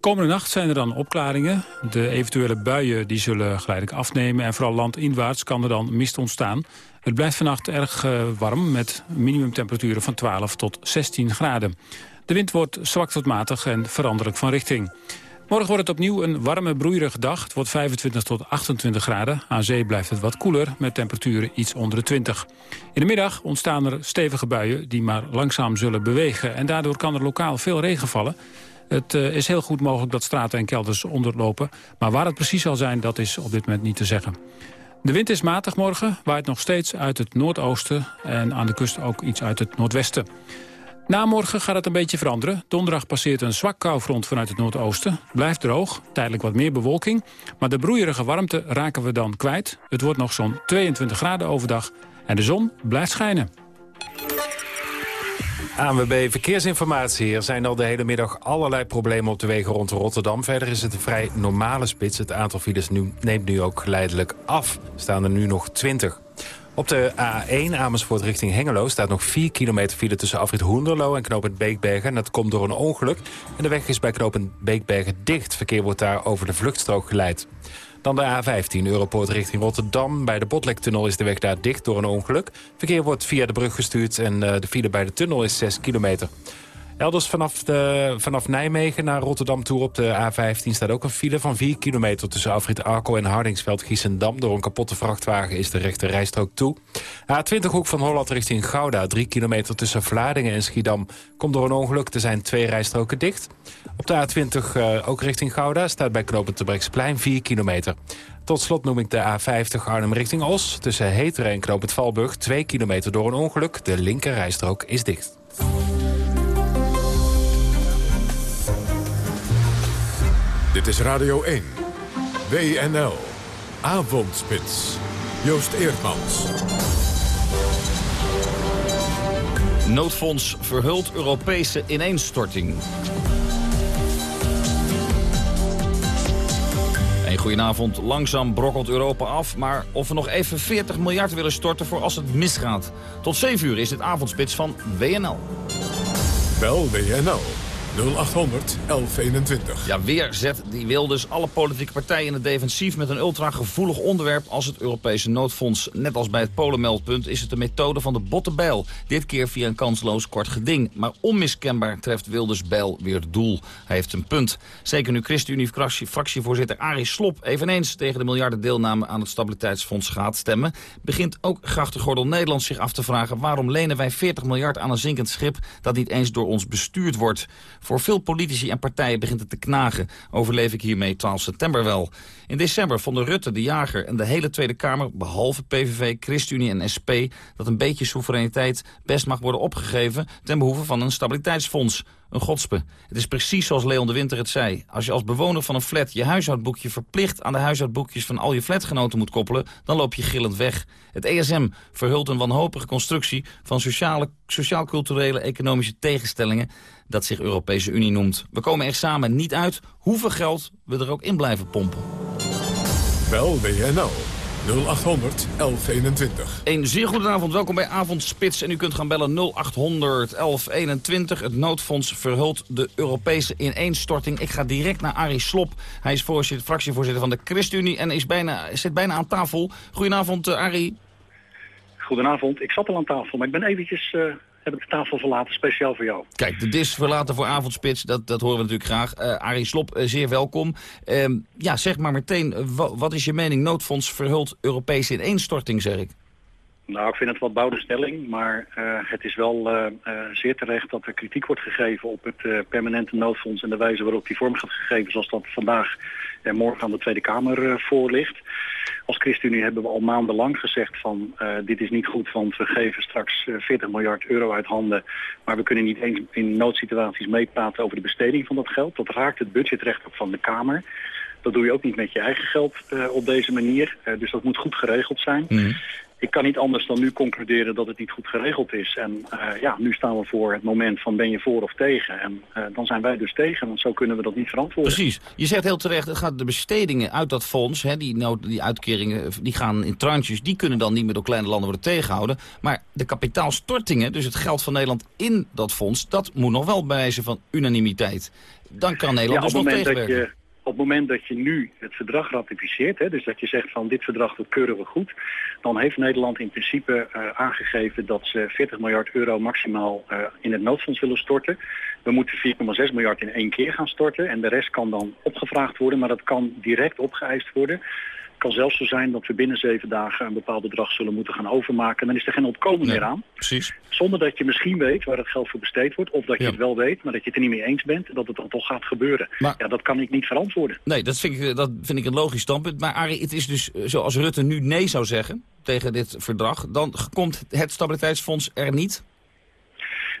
Komende nacht zijn er dan opklaringen. De eventuele buien die zullen geleidelijk afnemen. En vooral landinwaarts kan er dan mist ontstaan. Het blijft vannacht erg uh, warm met minimumtemperaturen van 12 tot 16 graden. De wind wordt zwak tot matig en veranderlijk van richting. Morgen wordt het opnieuw een warme, broeierige dag. Het wordt 25 tot 28 graden. Aan zee blijft het wat koeler, met temperaturen iets onder de 20. In de middag ontstaan er stevige buien die maar langzaam zullen bewegen. En daardoor kan er lokaal veel regen vallen. Het uh, is heel goed mogelijk dat straten en kelders onderlopen. Maar waar het precies zal zijn, dat is op dit moment niet te zeggen. De wind is matig morgen, waait nog steeds uit het noordoosten... en aan de kust ook iets uit het noordwesten. Na morgen gaat het een beetje veranderen. Donderdag passeert een zwak koufront vanuit het noordoosten. Blijft droog, tijdelijk wat meer bewolking. Maar de broeierige warmte raken we dan kwijt. Het wordt nog zo'n 22 graden overdag. En de zon blijft schijnen. ANWB Verkeersinformatie. Er zijn al de hele middag allerlei problemen op de wegen rond Rotterdam. Verder is het een vrij normale spits. Het aantal files neemt nu ook geleidelijk af. Staan er nu nog 20. Op de A1 Amersfoort richting Hengelo staat nog 4 kilometer file tussen afrit Hoenderloo en knooppunt Beekbergen. En dat komt door een ongeluk. En de weg is bij knooppunt Beekbergen dicht. Verkeer wordt daar over de vluchtstrook geleid. Dan de A15 Europoort richting Rotterdam. Bij de Botlektunnel is de weg daar dicht door een ongeluk. Verkeer wordt via de brug gestuurd en eh, de file bij de tunnel is 6 kilometer. Elders vanaf, de, vanaf Nijmegen naar Rotterdam toe op de A15 staat ook een file van 4 kilometer tussen Afrit Arco en Hardingsveld-Giessendam. Door een kapotte vrachtwagen is de rechte rijstrook toe. A20 hoek van Holland richting Gouda. 3 kilometer tussen Vlaardingen en Schiedam. Komt door een ongeluk. Er zijn twee rijstroken dicht. Op de A20 uh, ook richting Gouda staat bij knooppunt Terbrechtsplein 4 kilometer. Tot slot noem ik de A50 Arnhem richting Os. Tussen Heteren en knooppunt Valburg 2 kilometer door een ongeluk. De linker rijstrook is dicht. Dit is Radio 1. WNL. Avondspits. Joost Eerdmans. Noodfonds verhult Europese ineenstorting. Goedenavond. Langzaam brokkelt Europa af, maar of we nog even 40 miljard willen storten voor als het misgaat. Tot 7 uur is het avondspits van WNL. Bel WNL 0800 1121. Ja, weer zet die Wilders alle politieke partijen in het defensief... met een ultragevoelig onderwerp als het Europese noodfonds. Net als bij het Polenmeldpunt is het de methode van de botte bijl. Dit keer via een kansloos kort geding. Maar onmiskenbaar treft Wilders bijl weer het doel. Hij heeft een punt. Zeker nu ChristenUnie-fractievoorzitter Arie Slop... eveneens tegen de miljarden deelname aan het Stabiliteitsfonds gaat stemmen... begint ook grachtengordel Nederland zich af te vragen... waarom lenen wij 40 miljard aan een zinkend schip... dat niet eens door ons bestuurd wordt... Voor veel politici en partijen begint het te knagen. Overleef ik hiermee 12 september wel. In december vonden Rutte, de Jager en de hele Tweede Kamer... behalve PVV, ChristenUnie en SP... dat een beetje soevereiniteit best mag worden opgegeven... ten behoeve van een stabiliteitsfonds. Een godspe. Het is precies zoals Leon de Winter het zei. Als je als bewoner van een flat je huishoudboekje verplicht aan de huishoudboekjes van al je flatgenoten moet koppelen, dan loop je gillend weg. Het ESM verhult een wanhopige constructie van sociaal-culturele economische tegenstellingen dat zich Europese Unie noemt. We komen er samen niet uit hoeveel geld we er ook in blijven pompen. Bel WNL 0800 1121. Een zeer goede avond, welkom bij Avondspits. En u kunt gaan bellen 0800 1121. Het noodfonds verhult de Europese ineenstorting. Ik ga direct naar Arie Slop. Hij is voorzitter, fractievoorzitter van de ChristenUnie en is bijna, zit bijna aan tafel. Goedenavond, uh, Arie. Goedenavond, ik zat al aan tafel, maar ik ben eventjes uh, heb ik de tafel verlaten, speciaal voor jou. Kijk, de dis verlaten voor avondspits, dat, dat horen we natuurlijk graag. Uh, Arie Slop, uh, zeer welkom. Uh, ja, zeg maar meteen, wat is je mening? Noodfonds verhult Europese ineenstorting, zeg ik. Nou, ik vind het wat bouwde stelling, maar het is wel zeer terecht dat er kritiek wordt gegeven op het permanente noodfonds en de wijze waarop die vorm gaat gegeven zoals dat vandaag en morgen aan de Tweede Kamer voor ligt. Als ChristenUnie hebben we al maandenlang gezegd van uh, dit is niet goed, want we geven straks uh, 40 miljard euro uit handen. Maar we kunnen niet eens in noodsituaties meepraten over de besteding van dat geld. Dat raakt het budgetrecht ook van de Kamer. Dat doe je ook niet met je eigen geld op deze manier. dus dat moet goed geregeld zijn. Mm ik kan niet anders dan nu concluderen dat het niet goed geregeld is. En uh, ja, nu staan we voor het moment van ben je voor of tegen. En uh, dan zijn wij dus tegen, want zo kunnen we dat niet verantwoorden. Precies. Je zegt heel terecht, het gaat de bestedingen uit dat fonds, hè, die, nood, die uitkeringen, die gaan in tranches, die kunnen dan niet meer door kleine landen worden tegengehouden. Maar de kapitaalstortingen, dus het geld van Nederland in dat fonds, dat moet nog wel bewijzen van unanimiteit. Dan kan Nederland ja, dus nog tegenwerken op het moment dat je nu het verdrag ratificeert, hè, dus dat je zegt van dit verdrag dat keuren we goed, dan heeft Nederland in principe uh, aangegeven dat ze 40 miljard euro maximaal uh, in het noodfonds willen storten. We moeten 4,6 miljard in één keer gaan storten en de rest kan dan opgevraagd worden, maar dat kan direct opgeëist worden kan zelfs zo zijn dat we binnen zeven dagen een bepaald bedrag zullen moeten gaan overmaken. Dan is er geen ontkomen meer aan. Precies. Zonder dat je misschien weet waar het geld voor besteed wordt. Of dat je het wel weet, maar dat je het er niet mee eens bent. Dat het dan toch gaat gebeuren. Maar, ja, dat kan ik niet verantwoorden. Nee, dat vind ik, dat vind ik een logisch standpunt. Maar Arie, het is dus zoals Rutte nu nee zou zeggen tegen dit verdrag. Dan komt het stabiliteitsfonds er niet?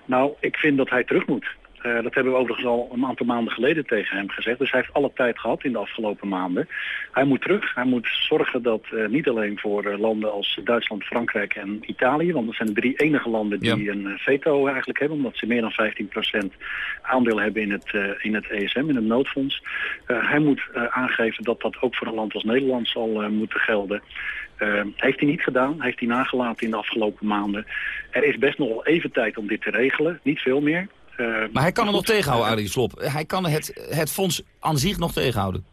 Nou, ik vind dat hij terug moet. Uh, dat hebben we overigens al een aantal maanden geleden tegen hem gezegd. Dus hij heeft alle tijd gehad in de afgelopen maanden. Hij moet terug. Hij moet zorgen dat uh, niet alleen voor uh, landen als Duitsland, Frankrijk en Italië... want dat zijn de drie enige landen die ja. een veto eigenlijk hebben... omdat ze meer dan 15% aandeel hebben in het, in het ESM, in het noodfonds. hij moet aangeven dat dat ook voor een land als Nederland zal moeten gelden. heeft hij niet gedaan, heeft hij nagelaten in de afgelopen maanden. Er is best nog wel even tijd om dit te regelen, niet veel meer... Uh, maar hij kan het nog tegenhouden, Arie Slop. Hij kan het, het fonds aan zich nog tegenhouden.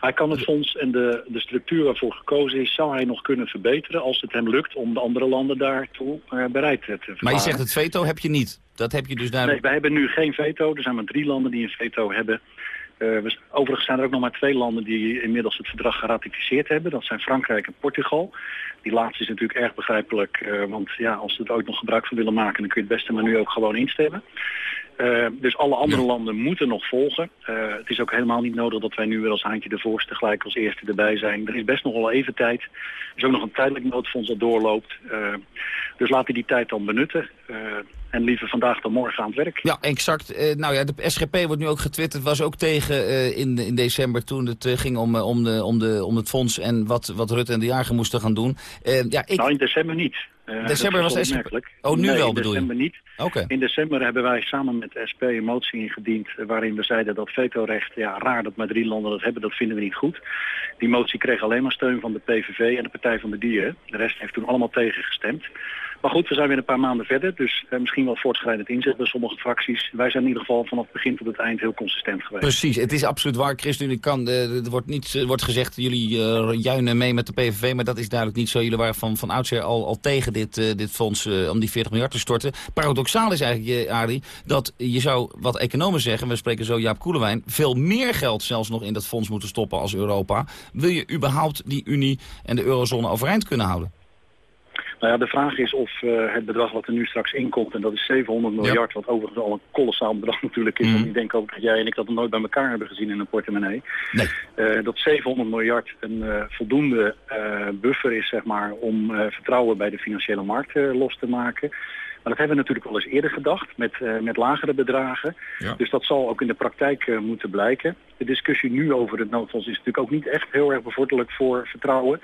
Hij kan het fonds en de, de structuur waarvoor gekozen is... zou hij nog kunnen verbeteren als het hem lukt om de andere landen daartoe uh, bereid te verklaren. Maar je zegt het veto heb je niet. Dat heb je dus duidelijk... Nee, wij hebben nu geen veto. Er zijn maar drie landen die een veto hebben. Uh, we, overigens zijn er ook nog maar twee landen die inmiddels het verdrag geratificeerd hebben. Dat zijn Frankrijk en Portugal. Die laatste is natuurlijk erg begrijpelijk, uh, want ja, als ze er ooit nog gebruik van willen maken... dan kun je het beste maar nu ook gewoon instemmen. Uh, dus alle andere ja. landen moeten nog volgen. Uh, het is ook helemaal niet nodig dat wij nu weer als haantje de voorste gelijk als eerste erbij zijn. Er is best nog wel even tijd. Er is ook nog een tijdelijk noodfonds dat doorloopt. Uh, dus laten we die tijd dan benutten. en liever vandaag dan morgen aan het werk. Ja, exact. nou ja, de SGP wordt nu ook getwitterd. Was ook tegen in, in december toen het ging om, om, de, om, de, om het fonds en wat, wat Rutte en de Jager moesten gaan doen. ja, ik... Nou, in december niet. Uh, december was opmerkelijk. Oh, nu wel bedoel je? in december niet. In december hebben wij samen met de SP een motie ingediend... waarin we zeiden dat vetorecht, ja, raar dat maar drie landen dat hebben... dat vinden we niet goed. Die motie kreeg alleen maar steun van de PVV en de Partij van de Dieren. De rest heeft toen allemaal tegengestemd. Maar goed, we zijn weer een paar maanden verder, dus uh, misschien wel voortschrijdend inzet bij sommige fracties. Wij zijn in ieder geval vanaf het begin tot het eind heel consistent geweest. Precies, het is absoluut waar. ChristenUnie kan, uh, er wordt, niet, er wordt gezegd, jullie uh, juinen mee met de PVV, maar dat is duidelijk niet zo. Jullie waren van, van oudsher al, al tegen dit, dit fonds om die 40 miljard te storten. Paradoxaal is eigenlijk, Arie, dat je zou, wat economen zeggen, we spreken zo Jaap Koelewijn, veel meer geld zelfs nog in dat fonds moeten stoppen als Europa. Wil je überhaupt die Unie en de eurozone overeind kunnen houden? Nou ja, de vraag is of uh, het bedrag wat er nu straks inkomt, en dat is 700 miljard, wat overigens al een kolossaal bedrag natuurlijk is, mm. want ik denk ook dat jij en ik dat nog nooit bij elkaar hebben gezien in een portemonnee, nee. uh, dat 700 miljard een uh, voldoende buffer is, zeg maar, om vertrouwen bij de financiële markt los te maken. Maar dat hebben we natuurlijk al eens eerder gedacht, met, met lagere bedragen. Ja. Dus dat zal ook in de praktijk moeten blijken. De discussie nu over het noodfonds is natuurlijk ook niet echt heel erg bevorderlijk voor vertrouwen.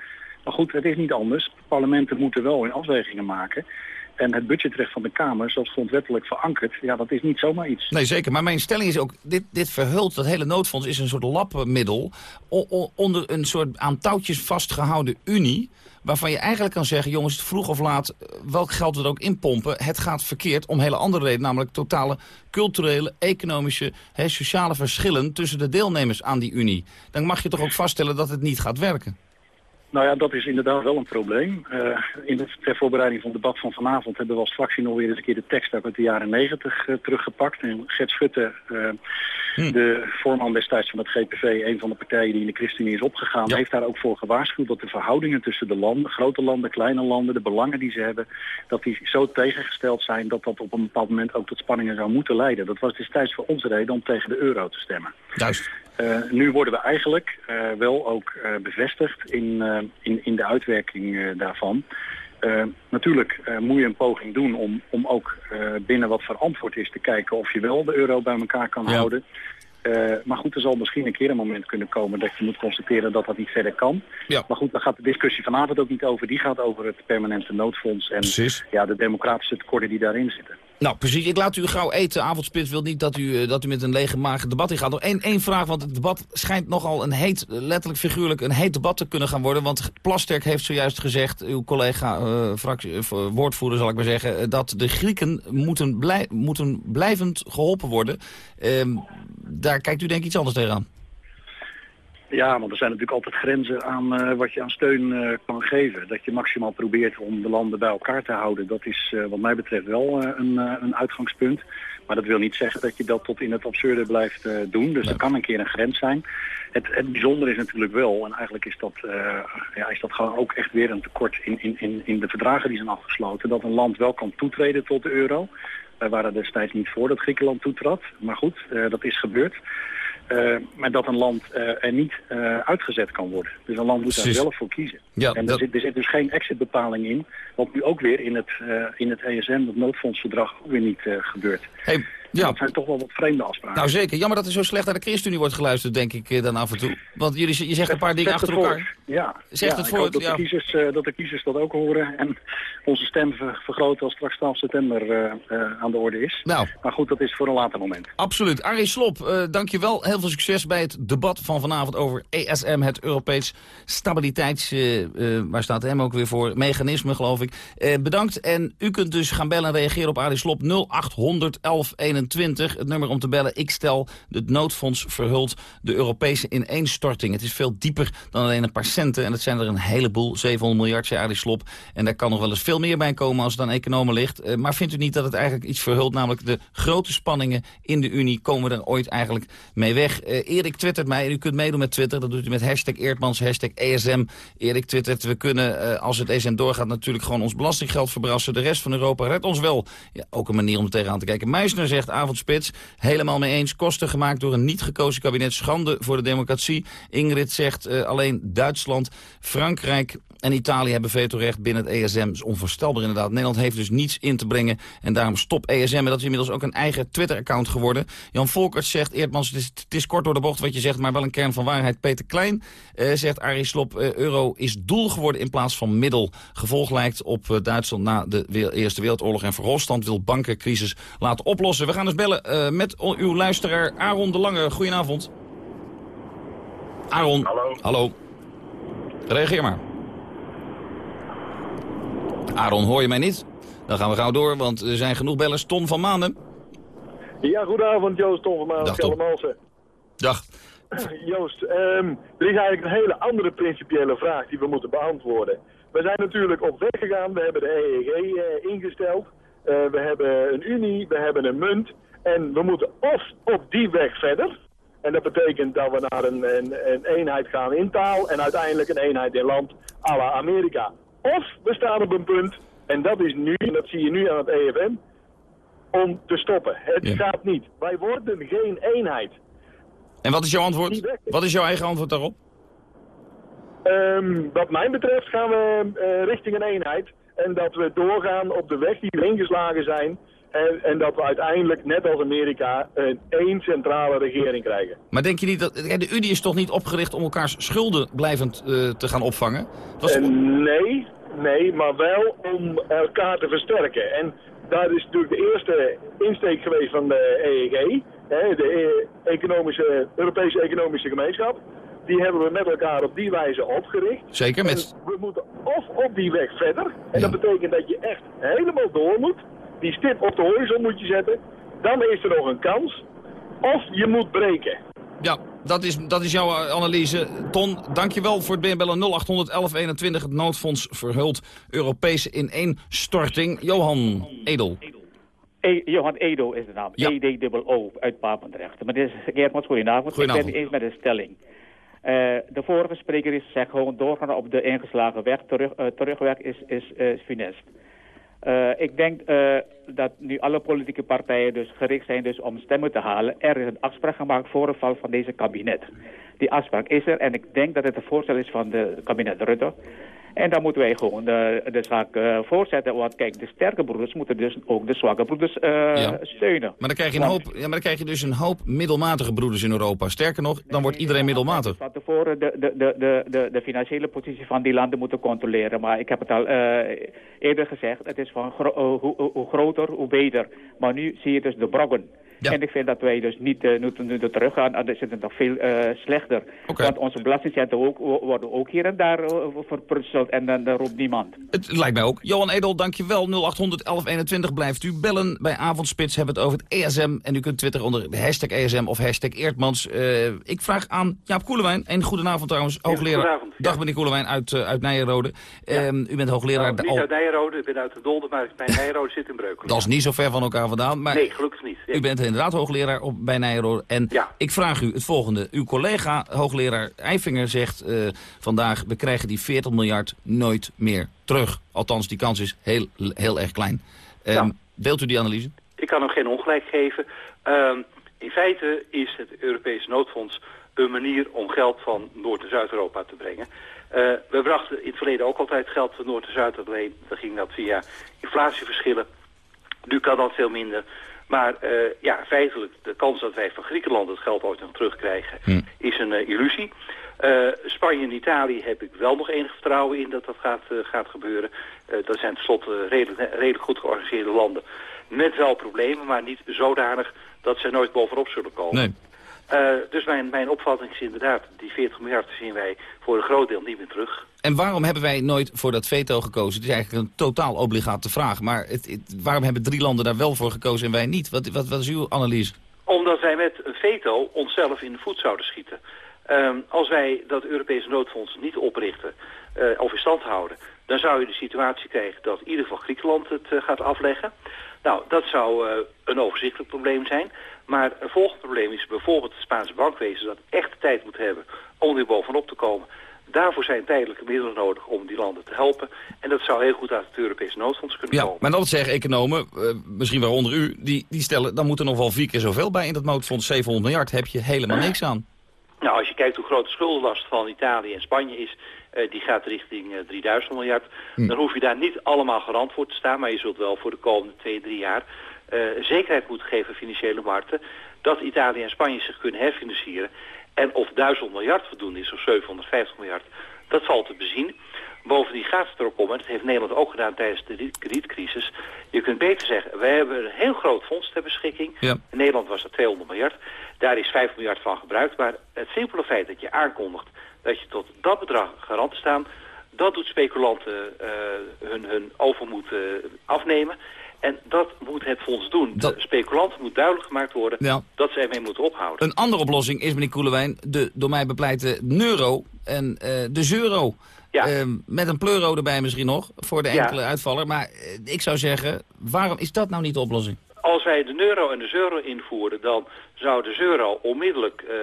Maar goed, het is niet anders. Parlementen moeten wel hun afwegingen maken. En het budgetrecht van de Kamer, zoals grondwettelijk verankerd, ja, dat is niet zomaar iets. Nee, zeker. Maar mijn stelling is ook, dit, dit verhult, dat hele noodfonds is een soort lappenmiddel onder een soort aan touwtjes vastgehouden unie waarvan je eigenlijk kan zeggen, jongens, vroeg of laat, eh, welk geld we er ook inpompen, het gaat verkeerd om hele andere redenen, namelijk totale culturele, economische, he, sociale verschillen tussen de deelnemers aan die Unie. Dan mag je toch ook vaststellen dat het niet gaat werken. Nou ja, dat is inderdaad wel een probleem. Uh, in de, ter voorbereiding van het debat van vanavond hebben we als fractie nog weer eens een keer de tekst uit de jaren negentig uh, teruggepakt. En Gert Schutte, uh, hm. de voorman destijds van het GPV, een van de partijen die in de ChristenUnie is opgegaan, ja. heeft daar ook voor gewaarschuwd dat de verhoudingen tussen de landen, grote landen, kleine landen, de belangen die ze hebben, dat die zo tegengesteld zijn dat dat op een bepaald moment ook tot spanningen zou moeten leiden. Dat was destijds voor ons reden om tegen de euro te stemmen. Juist. Uh, nu worden we eigenlijk uh, wel ook uh, bevestigd in, in, in de uitwerking daarvan. Natuurlijk moet je een poging doen om, om ook binnen wat verantwoord is te kijken of je wel de euro bij elkaar kan ja. houden. maar goed, er zal misschien een keer een moment kunnen komen dat je moet constateren dat dat niet verder kan. Ja. Maar goed, daar gaat de discussie vanavond ook niet over. Die gaat over het permanente noodfonds en Precies. ja, de democratische tekorten die daarin zitten. Nou, precies. Ik laat u gauw eten. Avondspits wil niet dat u, uh, dat u met een lege maag het debat ingaat. Nog één, één vraag, want het debat schijnt nogal een heet, letterlijk figuurlijk, een heet debat te kunnen gaan worden. Want Plasterk heeft zojuist gezegd, uw collega, uh, fractie, woordvoerder zal ik maar zeggen, dat de Grieken moeten, blij, moeten blijvend geholpen worden. Ehm, daar kijkt u denk ik iets anders tegenaan. Ja, want er zijn natuurlijk altijd grenzen aan uh, wat je aan steun uh, kan geven. Dat je maximaal probeert om de landen bij elkaar te houden. Dat is uh, wat mij betreft wel een, een, uitgangspunt. Maar dat wil niet zeggen dat je dat tot in het absurde blijft doen. Dus Nee. er kan een keer een grens zijn. Het, het bijzondere is natuurlijk wel, en eigenlijk is dat, ja, is dat gewoon ook echt weer een tekort in, in, in, in de verdragen die zijn afgesloten. Dat een land wel kan toetreden tot de euro. Wij waren destijds niet voor dat Griekenland toetrad. Maar goed, dat is gebeurd. Uh, maar dat een land uh, er niet uh, uitgezet kan worden. Dus een land moet daar zelf voor kiezen. Ja, en er, dat- zit, er zit dus geen exitbepaling in, wat nu ook weer in het, in het ESM, het noodfondsverdrag, ook weer niet gebeurt. Hey, ja. Dat zijn toch wel wat vreemde afspraken. Nou zeker, jammer dat er zo slecht naar de ChristenUnie wordt geluisterd, denk ik eh, dan af en toe. Want jullie, je zegt een paar dingen achter elkaar. Ja, Zegt ja, het voor dat, ja. de kiezers, uh, dat de kiezers dat ook horen en onze stem ver vergroten als straks 12 september uh, uh, aan de orde is. Nou. Maar goed, dat is voor een later moment. Absoluut. Arie Slop, uh, dankjewel. Heel veel succes bij het debat van vanavond over ESM, het Europees Stabiliteits... Waar staat hem ook weer voor? Mechanisme, geloof ik. Bedankt. En u kunt dus gaan bellen en reageren op Arie Slop 0800 1121. Het nummer om te bellen. Ik stel, het noodfonds verhult de Europese ineenstorting. Het is veel dieper dan alleen een paar centen. En dat zijn er een heleboel. 700 miljard, zei Arie. En daar kan nog wel eens veel meer bij komen als het aan economen ligt. Uh, maar vindt u niet dat het eigenlijk iets verhult? Namelijk de grote spanningen in de Unie komen er ooit eigenlijk mee weg. Uh, Erik twittert mij. En u kunt meedoen met Twitter. Dat doet u met hashtag Eerdmans, hashtag ESM. Erik twittert, we kunnen uh, als het ESM doorgaat natuurlijk gewoon ons belastinggeld verbrassen. De rest van Europa redt ons wel. Ja, ook een manier om tegenaan te kijken. Meisner zegt avondspits, helemaal mee eens. Kosten gemaakt door een niet gekozen kabinet. Schande voor de democratie. Ingrid zegt uh, alleen Duitsland, Frankrijk en Italië hebben vetorecht binnen het ESM. Dat is onvoorstelbaar inderdaad. Nederland heeft dus niets in te brengen en daarom stop ESM. En dat is inmiddels ook een eigen Twitter-account geworden. Jan Volkert zegt, Eerdmans, het is, het is kort door de bocht wat je zegt, maar wel een kern van waarheid. Peter Klein eh, zegt, Arie Slop, eh, euro is doel geworden in plaats van middel. Gevolg lijkt op eh, Duitsland na de Eerste Wereldoorlog en Verhofstadt wil bankencrisis laten oplossen. We gaan dus bellen eh, met uw luisteraar Aaron de Lange. Goedenavond. Aaron. Hallo. Hallo. Reageer maar. Aaron, hoor je mij niet? Dan gaan we gauw door, want er zijn genoeg bellers. Ton van Maanden. Ja, goedenavond Joost Tom van Maan, Dag, Tom. Dag. Joost, ehm, er is eigenlijk een hele andere principiële vraag die we moeten beantwoorden. We zijn natuurlijk op weg gegaan, we hebben de EEG eh, ingesteld, eh, we hebben een unie, we hebben een munt en we moeten of op die weg verder, en dat betekent dat we naar een, een, een eenheid gaan in taal en uiteindelijk een eenheid in land à la Amerika. Of we staan op een punt, en dat is nu, en dat zie je nu aan het EFM, om te stoppen. Het gaat niet. Wij worden geen eenheid. En wat is jouw antwoord? Wat is jouw eigen antwoord daarop? Ehm, wat mij betreft gaan we eh, richting een eenheid. En dat we doorgaan op de weg die we ingeslagen zijn. En, en dat we uiteindelijk, net als Amerika, een één centrale regering krijgen. Maar denk je niet dat... De Unie is toch niet opgericht om elkaars schulden blijvend eh, te gaan opvangen? Is Eh, nee, nee, maar wel om elkaar te versterken. En daar is natuurlijk de eerste insteek geweest van de EEG, hè, de e- economische, Europese Economische Gemeenschap. Die hebben we met elkaar op die wijze opgericht. Zeker, met... En we moeten of op die weg verder, en dat betekent dat je echt helemaal door moet. Die stip op de horizon moet je zetten. Dan is er nog een kans. Of je moet breken. Ja, dat is, dat is jouw eh, analyse. Ton, dankjewel voor het binnenbellen 0800 1121. Het noodfonds verhult Europese ineenstorting. Johan Edel. E Johan Edo is de naam. Ja. E-D-O uit Papendrecht. Maar dit is Geert goedenavond. Goedenavond. Ik ben het eens met de stelling. Eh, de vorige spreker is zegt gewoon doorgaan op de ingeslagen weg. Terug, eh, terugweg is, is, is funest. Eh, ik denk dat nu alle politieke partijen dus gericht zijn dus om stemmen te halen. Er is een afspraak gemaakt voor het val van deze kabinet. Die afspraak is er en ik denk dat het een voorstel is van de kabinet Rutte. En dan moeten wij gewoon de, de zaak eh, voortzetten. Want kijk, de sterke broeders moeten dus ook de zwakke broeders eh, steunen. Maar dan, krijg je een hoop, ja, maar dan krijg je dus een hoop middelmatige broeders in Europa. Sterker nog, dan wordt iedereen middelmatig. van tevoren de, de, de, de, de, de financiële positie van die landen moeten controleren. Maar ik heb het al eh, eerder gezegd, het is van gro- eh, hoe, hoe- hoe groter, hoe beter. Maar nu zie je dus de En ik vind dat wij dus niet uh, moeten nu er teruggaan. En dat is het nog veel eh, slechter. Want onze belastingcenten ook, worden ook hier en daar uh, verprutselt. En dan dan roept niemand. Het lijkt mij ook. Johan Edel, dankjewel. 0800 1121 blijft u bellen. Bij Avondspits hebben we het over het ESM. En u kunt twitteren onder de hashtag ESM of hashtag Eertmans. Eh, ik vraag aan Jaap Koelewijn. En goedenavond trouwens, hoogleraar. goedenavond, Dag meneer Koelewijn uit, eh, uit Nijenrode. Ehm, u bent hoogleraar... Nou, niet uit Nijenrode, ik ben uit de Dolder, maar mijn Nijenrode zit in Breukelen. Dat is niet zo ver van elkaar vandaan. Maar Nee, gelukkig niet. U bent inderdaad hoogleraar op, bij Nijrode. En ik vraag u het volgende. Uw collega, hoogleraar Eifinger, zegt eh, vandaag... we krijgen die 40 miljard nooit meer terug. Althans, die kans is heel, heel erg klein. Ehm, Deelt u die analyse? Ik kan hem geen ongelijk geven. Ehm, in feite is het Europese noodfonds een manier om geld van Noord- en Zuid-Europa te brengen. Eh, we brachten in het verleden ook altijd geld van Noord- en Zuid alleen. Dan ging dat via inflatieverschillen. Nu kan dat veel minder. Maar eh, ja, feitelijk, de kans dat wij van Griekenland het geld ooit nog terugkrijgen, is een eh, illusie. Eh, Spanje en Italië heb ik wel nog enig vertrouwen in dat dat gaat, gaat gebeuren. Dat zijn tenslotte redelijk, redelijk goed georganiseerde landen. Met wel problemen, maar niet zodanig dat ze nooit bovenop zullen komen. Nee. Eh, dus mijn, mijn opvatting is inderdaad, die 40 miljard zien wij voor een groot deel niet meer terug. En waarom hebben wij nooit voor dat veto gekozen? Het is eigenlijk een totaal obligate vraag. Maar het, het- waarom hebben drie landen daar wel voor gekozen en wij niet? Wat, wat, wat is uw analyse? Omdat wij met een veto onszelf in de voet zouden schieten. Ehm, als wij dat Europese noodfonds niet oprichten eh, of in stand houden... dan zou je de situatie krijgen dat in ieder geval Griekenland het eh, gaat afleggen. Nou, dat zou eh, een overzichtelijk probleem zijn. Maar een volgend probleem is bijvoorbeeld het Spaanse bankwezen... dat echt de tijd moet hebben om weer bovenop te komen. Daarvoor zijn tijdelijke middelen nodig om die landen te helpen. En dat zou heel goed uit het Europese noodfonds kunnen Ja, komen. maar dat zeggen economen, eh, misschien waaronder u, die, die stellen... dan moet er nog wel vier keer zoveel bij in dat noodfonds. 700 miljard heb je helemaal niks aan. Nou, als je kijkt hoe groot de schuldenlast van Italië en Spanje is... Eh, die gaat richting eh, 3000 miljard. Hm. Dan hoef je daar niet allemaal garant voor te staan, maar je zult wel voor de komende twee, drie jaar eh, zekerheid moeten geven financiële markten dat Italië en Spanje zich kunnen herfinancieren. En of 1000 miljard voldoende is of 750 miljard, dat valt te bezien. Bovendien gaat het er ook om, en dat heeft Nederland ook gedaan tijdens de kredietcrisis. Je kunt beter zeggen, wij hebben een heel groot fonds ter beschikking. Ja. In Nederland was dat 200 miljard. Daar is 5 miljard van gebruikt. Maar het simpele feit dat je aankondigt dat je tot dat bedrag garant te staan... dat doet speculanten eh, hun, hun overmoed eh, afnemen. En dat moet het fonds doen. De speculanten moet duidelijk gemaakt worden Ja. dat ze ermee moeten ophouden. Een andere oplossing is, meneer Koelewijn, de door mij bepleite euro en eh, de Ehm, met een pleuro erbij misschien nog, voor de Ja. enkele uitvaller. Maar eh, ik zou zeggen, waarom is dat nou niet de oplossing? Als wij de euro en de euro invoeren, dan zou de euro onmiddellijk eh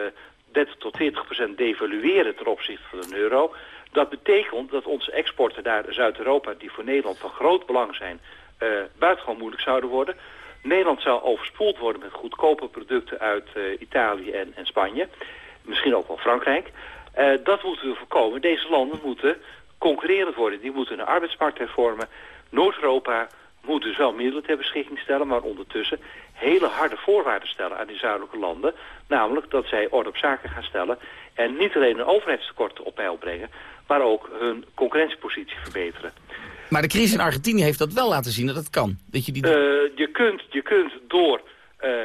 30 tot 40 procent devalueren ten opzichte van de euro. Dat betekent dat onze exporten naar Zuid-Europa, die voor Nederland van groot belang zijn, eh buitengewoon moeilijk zouden worden. Nederland zou overspoeld worden met goedkope producten uit Italië en, en Spanje. Misschien ook wel Frankrijk. Eh, dat moeten we voorkomen. Deze landen moeten concurrerend worden. Die moeten een arbeidsmarkt hervormen. Noord-Europa moet dus wel middelen ter beschikking stellen... maar ondertussen hele harde voorwaarden stellen aan die zuidelijke landen. Namelijk dat zij orde op zaken gaan stellen... en niet alleen hun overheidstekorten op peil brengen... maar ook hun concurrentiepositie verbeteren. Maar de crisis in Argentinië heeft dat wel laten zien dat het kan. Dat je die... Eh, je, kunt, je kunt door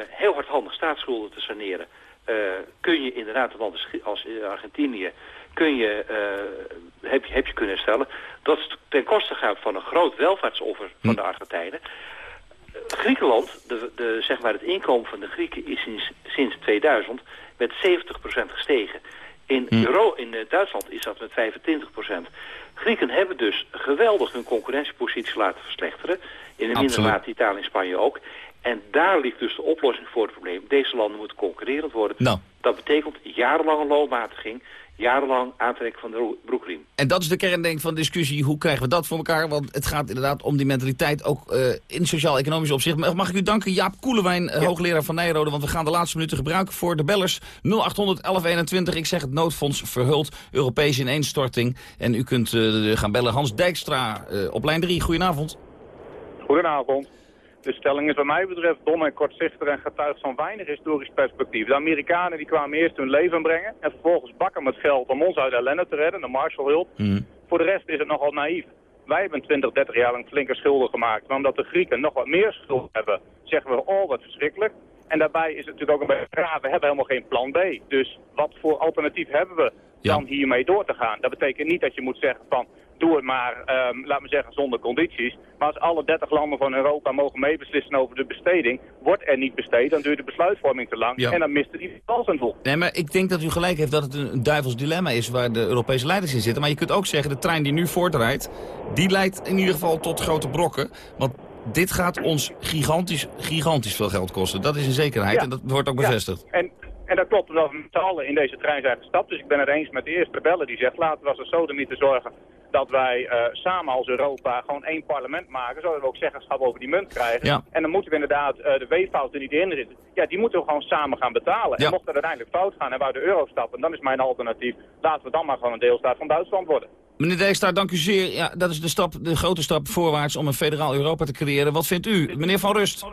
heel hardhandig staatsschulden te saneren... eh, kun je inderdaad een land als- als Argentinië... Kun je, eh, heb, je, heb je kunnen herstellen. Dat is ten koste gaat van een groot welvaartsoffer van de Argentijnen. Eh, Griekenland, de, de, zeg maar het inkomen van de Grieken is sinds, sinds 2000 met 70% gestegen. In, Euro, in eh, Duitsland is dat met 25%. Grieken hebben dus geweldig hun concurrentiepositie laten verslechteren. In een Absoluut. mate Italië en Spanje ook. En daar ligt dus de oplossing voor het probleem. Deze landen moeten concurrerend worden. Nou. Dat betekent jarenlange loonmatiging, jarenlang aantrekken van de ro- broekriem. En dat is de kern denk ik, van de discussie. Hoe krijgen we dat voor elkaar? Want het gaat inderdaad om die mentaliteit, ook eh, in sociaal-economisch opzicht. Mag mag ik u danken, Jaap Koelewijn, eh, hoogleraar van Nijrode. Want we gaan de laatste minuten gebruiken voor de bellers. 0800 1121. Ik zeg het noodfonds verhult Europese ineenstorting. En u kunt eh, gaan bellen. Hans Dijkstra eh, op lijn 3. Goedenavond. Goedenavond. De stelling is wat mij betreft dom en kortzichtig en getuigt van weinig historisch perspectief. De Amerikanen die kwamen eerst hun leven brengen en vervolgens bakken met geld om ons uit ellende te redden, de Marshallhulp. Voor de rest is het nogal naïef. Wij hebben 20, 30 jaar lang flinke schulden gemaakt. Maar omdat de Grieken nog wat meer schulden hebben, zeggen we, oh wat verschrikkelijk. En daarbij is het natuurlijk ook een beetje raar, we hebben helemaal geen plan B. Dus wat voor alternatief hebben we dan hiermee door te gaan? Dat betekent niet dat je moet zeggen van, doe het maar, ehm, laat me zeggen, zonder condities. Maar als alle 30 landen van Europa mogen meebeslissen over de besteding, wordt er niet besteed, dan duurt de besluitvorming te lang. Ja. En dan mist het die al zijn doel. Nee, maar ik denk dat u gelijk heeft dat het een, duivels dilemma is waar de Europese leiders in zitten. Maar je kunt ook zeggen, de trein die nu voortrijdt, die leidt in ieder geval tot grote brokken. Want dit gaat ons gigantisch, gigantisch veel geld kosten. Dat is een zekerheid Ja. en dat wordt ook Ja. bevestigd. En, en dat klopt omdat we met z'n allen in deze trein zijn gestapt. Dus ik ben het eens met de eerste beller die zegt... laten we als een sodemieter zorgen dat wij eh, samen als Europa gewoon één parlement maken... zodat we ook zeggenschap over die munt krijgen. Ja. En dan moeten we inderdaad eh, de weeffouten die erin zitten... ja, die moeten we gewoon samen gaan betalen. Ja. En mocht het uiteindelijk fout gaan en we uit de euro stappen... dan is mijn alternatief, laten we dan maar gewoon een deelstaat van Duitsland worden. Meneer Dijkstra, dank u zeer. Ja, dat is de, stap, de grote stap voorwaarts om een federaal Europa te creëren. Wat vindt u? Meneer Van Rust.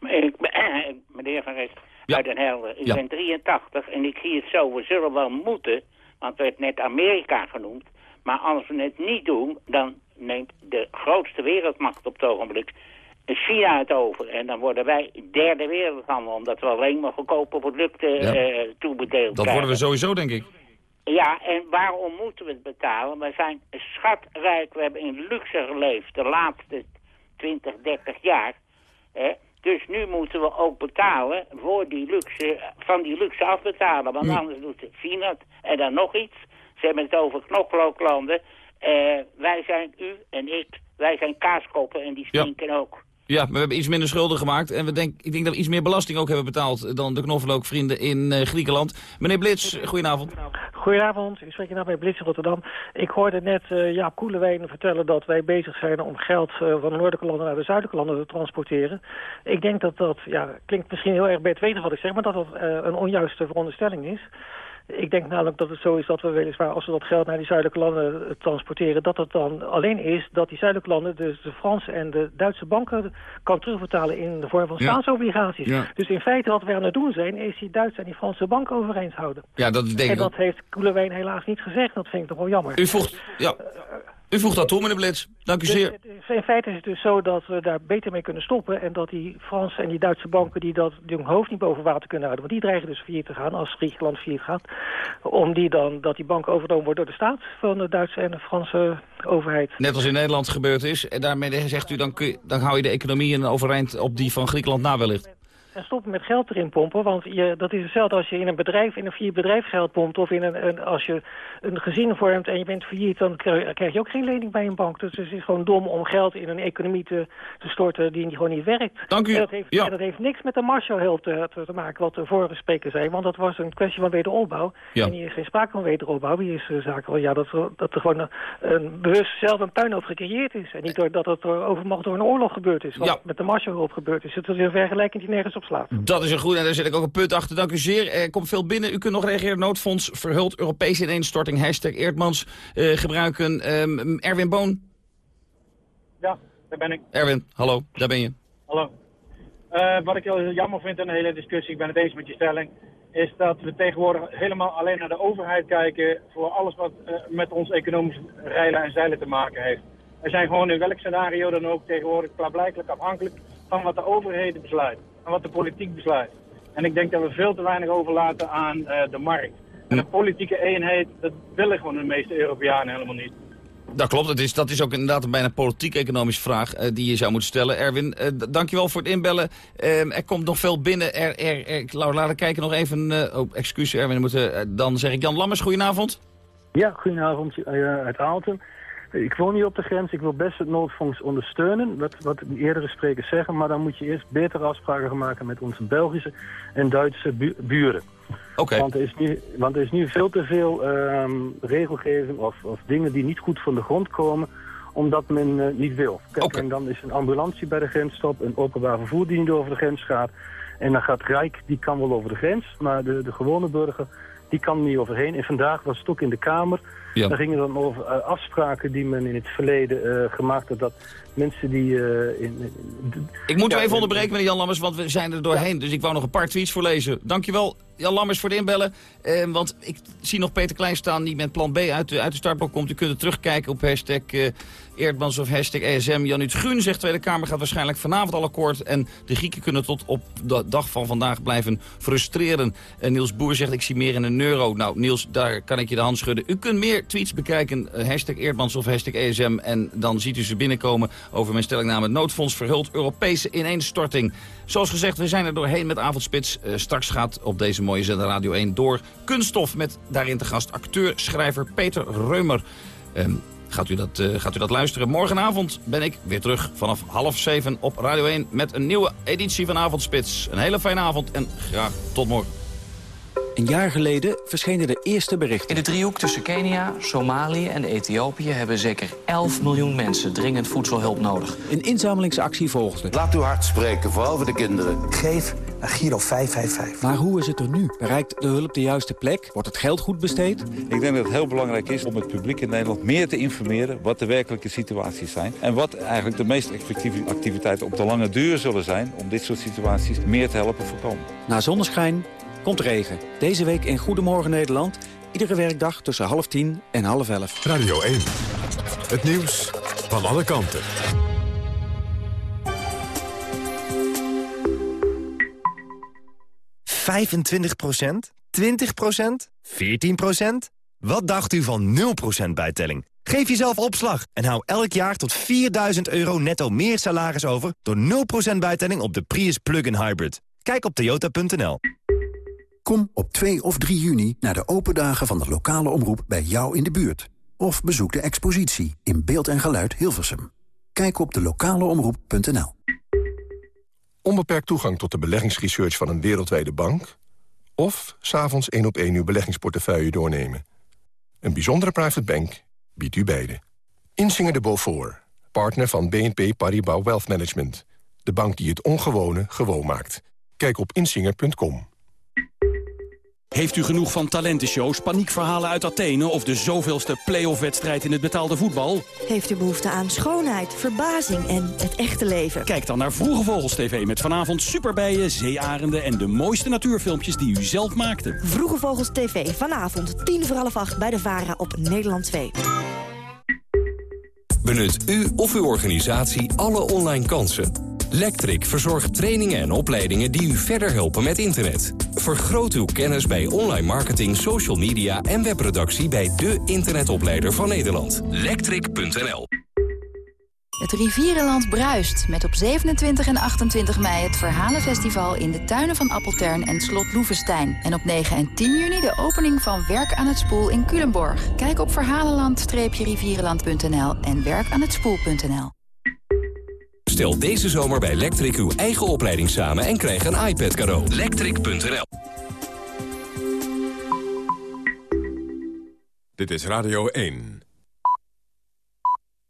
Ben, meneer Van Rest, uit Den Helder. Ik Ja. ben 83 en ik zie het zo. We zullen wel moeten, want er werd net Amerika genoemd. Maar als we het niet doen, dan neemt de grootste wereldmacht op het ogenblik China het over. En dan worden wij derde wereldhandel, omdat we alleen maar goedkope producten Ja. eh, toebedeeld Dat krijgen. worden we sowieso, denk ik. Ja, en waarom moeten we het betalen? We zijn schatrijk, we hebben in luxe geleefd de laatste 20, 30 jaar. Hè? Dus nu moeten we ook betalen voor die luxe, van die luxe afbetalen. Want anders doet China het. En dan nog iets. Ze hebben het over knokkelooklanden. Eh, wij zijn, u en ik, wij zijn kaaskoppen en die Ja. stinken ook. Ja, maar we hebben iets minder schulden gemaakt. En we denk, ik denk dat we iets meer belasting ook hebben betaald dan de knoflookvrienden in eh, Griekenland. Meneer Blits, goedenavond. Goedenavond, ik spreek inderdaad bij Blitz in Rotterdam. Ik hoorde net eh Jaap Koelewijn vertellen dat wij bezig zijn om geld van de noordelijke landen naar de zuidelijke landen te transporteren. Ik denk dat dat, ja, klinkt misschien heel erg bedwetend wat ik zeg, maar dat dat een onjuiste veronderstelling is. Ik denk namelijk dat het zo is dat we weliswaar, als we dat geld naar die zuidelijke landen eh, transporteren, dat het dan alleen is dat die zuidelijke landen, dus de Franse en de Duitse banken, kan terugbetalen in de vorm van Ja. staatsobligaties. Ja. Dus in feite wat we aan het doen zijn, is die Duitse en die Franse banken overeind houden. Ja, dat denk en ik dat ook. heeft Koelewijn helaas niet gezegd. Dat vind ik toch wel jammer. U voegt, ja. U voegt dat toe, meneer Blitz. Dank u Dus zeer. in feite is het dus zo dat we daar beter mee kunnen stoppen... en dat die Franse en die Duitse banken die dat die hun hoofd niet boven water kunnen houden... want die dreigen dus failliet te gaan als Griekenland failliet gaat... om die dan, dat die banken overgenomen worden door de staat... van de Duitse en de Franse overheid. Net als in Nederland gebeurd is. En daarmee zegt u, dan, kun je, dan hou je de economie in overeind op die van Griekenland na wellicht. En stoppen met geld erin pompen, want je, dat is hetzelfde als je in een bedrijf, in een failliet bedrijf geld pompt... of in een, een, als je een gezin vormt en je bent failliet, dan krijg je ook geen lening bij een bank. Dus het is gewoon dom om geld in een economie te, te storten die gewoon niet werkt. Dank u. En dat heeft, Ja. en dat heeft niks met de Marshallhulp te, te, te maken, wat de vorige spreker zei. Want dat was een kwestie van wederopbouw. Ja. En hier is geen sprake van wederopbouw. Hier is de zaak wel ja, dat, er- dat er gewoon een, een bewust zelf een puinhoop gecreëerd is. En niet door, dat het door overmacht door een oorlog gebeurd is. Wat Ja. met de Marshallhulp gebeurd is. Het is een vergelijking die nergens op slaat. Dat is een goed en daar zet ik ook een punt achter. Dank u zeer. Er komt veel binnen. U kunt nog reageren. Noodfonds verhult Europese ineenstorting. Hashtag Eerdmans eh, gebruiken. Ehm, Erwin Boon. Ja, daar ben ik. Erwin, hallo. Daar ben je. Hallo. Eh, wat ik heel jammer vind in de hele discussie, ik ben het eens met je stelling, is dat we tegenwoordig helemaal alleen naar de overheid kijken voor alles wat eh, met ons economisch reilen en zeilen te maken heeft. We zijn gewoon in welk scenario dan ook tegenwoordig klaarblijkelijk afhankelijk van wat de overheden besluit en wat de politiek besluit. En ik denk dat we veel te weinig overlaten aan eh, de markt. En een politieke eenheid, dat willen gewoon de meeste Europeanen helemaal niet. Dat klopt. Het is, dat is ook inderdaad een bijna politiek-economische vraag eh, die je zou moeten stellen. Erwin, eh, d- dankjewel voor het inbellen. Ehm, er komt nog veel binnen. Er, er, er, laten laten we kijken nog even. eh, oh, excuus Erwin. we Moeten, dan zeg ik Jan Lammers, goedenavond. Ja, goedenavond uit Aalten. Ik woon hier op de grens. Ik wil best het noodfonds ondersteunen, wat, wat de eerdere sprekers zeggen. Maar dan moet je eerst betere afspraken gaan maken met onze Belgische en Duitse bu- buren. Oké. Want, er is nu, want er is nu veel te veel ehm, regelgeving of, of dingen die niet goed van de grond komen omdat men eh, niet wil. Kijk, en dan is een ambulance bij de grensstop, een openbaar vervoer die niet over de grens gaat. En dan gaat Rijk, die kan wel over de grens, maar de, de gewone burger, die kan er niet overheen. En vandaag was het ook in de Kamer. Ja. Daar ging het dan over eh, afspraken die men in het verleden eh, gemaakt had. Dat mensen die... eh, in, Ik moet u even en- onderbreken, meneer Jan Lammers, want we zijn er doorheen. Dus ik wou nog een paar tweets voorlezen. Dankjewel, Jan Lammers, voor het inbellen. Want ik zie nog Peter Klein staan, die met plan B uit de, uit de startblok komt. U kunt het terugkijken op hashtag Eerdmans of hashtag ESM. Janut Guun zegt, Tweede Kamer gaat waarschijnlijk vanavond al akkoord. En de Grieken kunnen tot op de dag van vandaag blijven frustreren. En Niels Boer zegt, ik zie meer in een euro. Nou, Niels, daar kan ik je de hand schudden. U kunt meer tweets bekijken, eh, hashtag Eerdmans of hashtag ESM. En dan ziet u ze binnenkomen over mijn stellingname. Noodfonds verhult Europese ineenstorting. Zoals gezegd, we zijn er doorheen met Avondspits. Eh, straks gaat op deze mooie zender Radio 1 door kunststof... met daarin te gast acteur, schrijver Peter Reumer. Ehm, gaat, u dat, eh, gaat u dat luisteren? Morgenavond ben ik weer terug vanaf half zeven op Radio 1... met een nieuwe editie van Avondspits. Een hele fijne avond en graag tot morgen. Een jaar geleden verschenen de eerste berichten. In de driehoek tussen Kenia, Somalië en Ethiopië... hebben zeker 11 miljoen mensen dringend voedselhulp nodig. Een inzamelingsactie volgde. Laat uw hart spreken, vooral voor de kinderen. Geef naar Giro 555. Maar hoe is het er nu? Bereikt de hulp de juiste plek? Wordt het geld goed besteed? Ik denk dat het heel belangrijk is om het publiek in Nederland meer te informeren... wat de werkelijke situaties zijn. En wat eigenlijk de meest effectieve activiteiten op de lange duur zullen zijn... om dit soort situaties meer te helpen voorkomen. Na zonneschijn komt regen. Deze week in Goedemorgen Nederland. Iedere werkdag tussen half tien en half elf. Radio 1. Het nieuws van alle kanten. ...25 20% 14% Wat dacht u van 0% bijtelling? Geef jezelf opslag en hou elk jaar tot 4000 euro netto meer salaris over... door 0% bijtelling op de Prius Plug-in Hybrid. Kijk op toyota.nl. Kom op 2 of 3 juni naar de open dagen van de lokale omroep bij jou in de buurt. Of bezoek de expositie in beeld en geluid Hilversum. Kijk op de lokaleomroep.nl. Onbeperkt toegang tot de beleggingsresearch van een wereldwijde bank... of s'avonds één op één uw beleggingsportefeuille doornemen. Een bijzondere private bank biedt u beide. Insinger de Beaufort, partner van BNP Paribas Wealth Management. De bank die het ongewone gewoon maakt. Kijk op insinger.com. Heeft u genoeg van talentenshows, paniekverhalen uit Athene... of de zoveelste play-off-wedstrijd in het betaalde voetbal? Heeft u behoefte aan schoonheid, verbazing en het echte leven? Kijk dan naar Vroege Vogels TV met vanavond superbijen, zeearenden... en de mooiste natuurfilmpjes die u zelf maakte. Vroege Vogels TV, vanavond tien voor half acht bij de VARA op Nederland 2. Benut u of uw organisatie alle online kansen. Lectric verzorgt trainingen en opleidingen die u verder helpen met internet. Vergroot uw kennis bij online marketing, social media en webproductie bij de internetopleider van Nederland. Lectric.nl Het Rivierenland bruist met op 27 en 28 mei het Verhalenfestival in de tuinen van Appeltern en Slot Loevestein. En op 9 en 10 juni de opening van Werk aan het Spoel in Culemborg. Kijk op verhalenland-rivierenland.nl en werkaanhetspoel.nl. Stel deze zomer bij Lectric uw eigen opleiding samen en krijg een iPad cadeau. Lectric.nl Dit is Radio 1.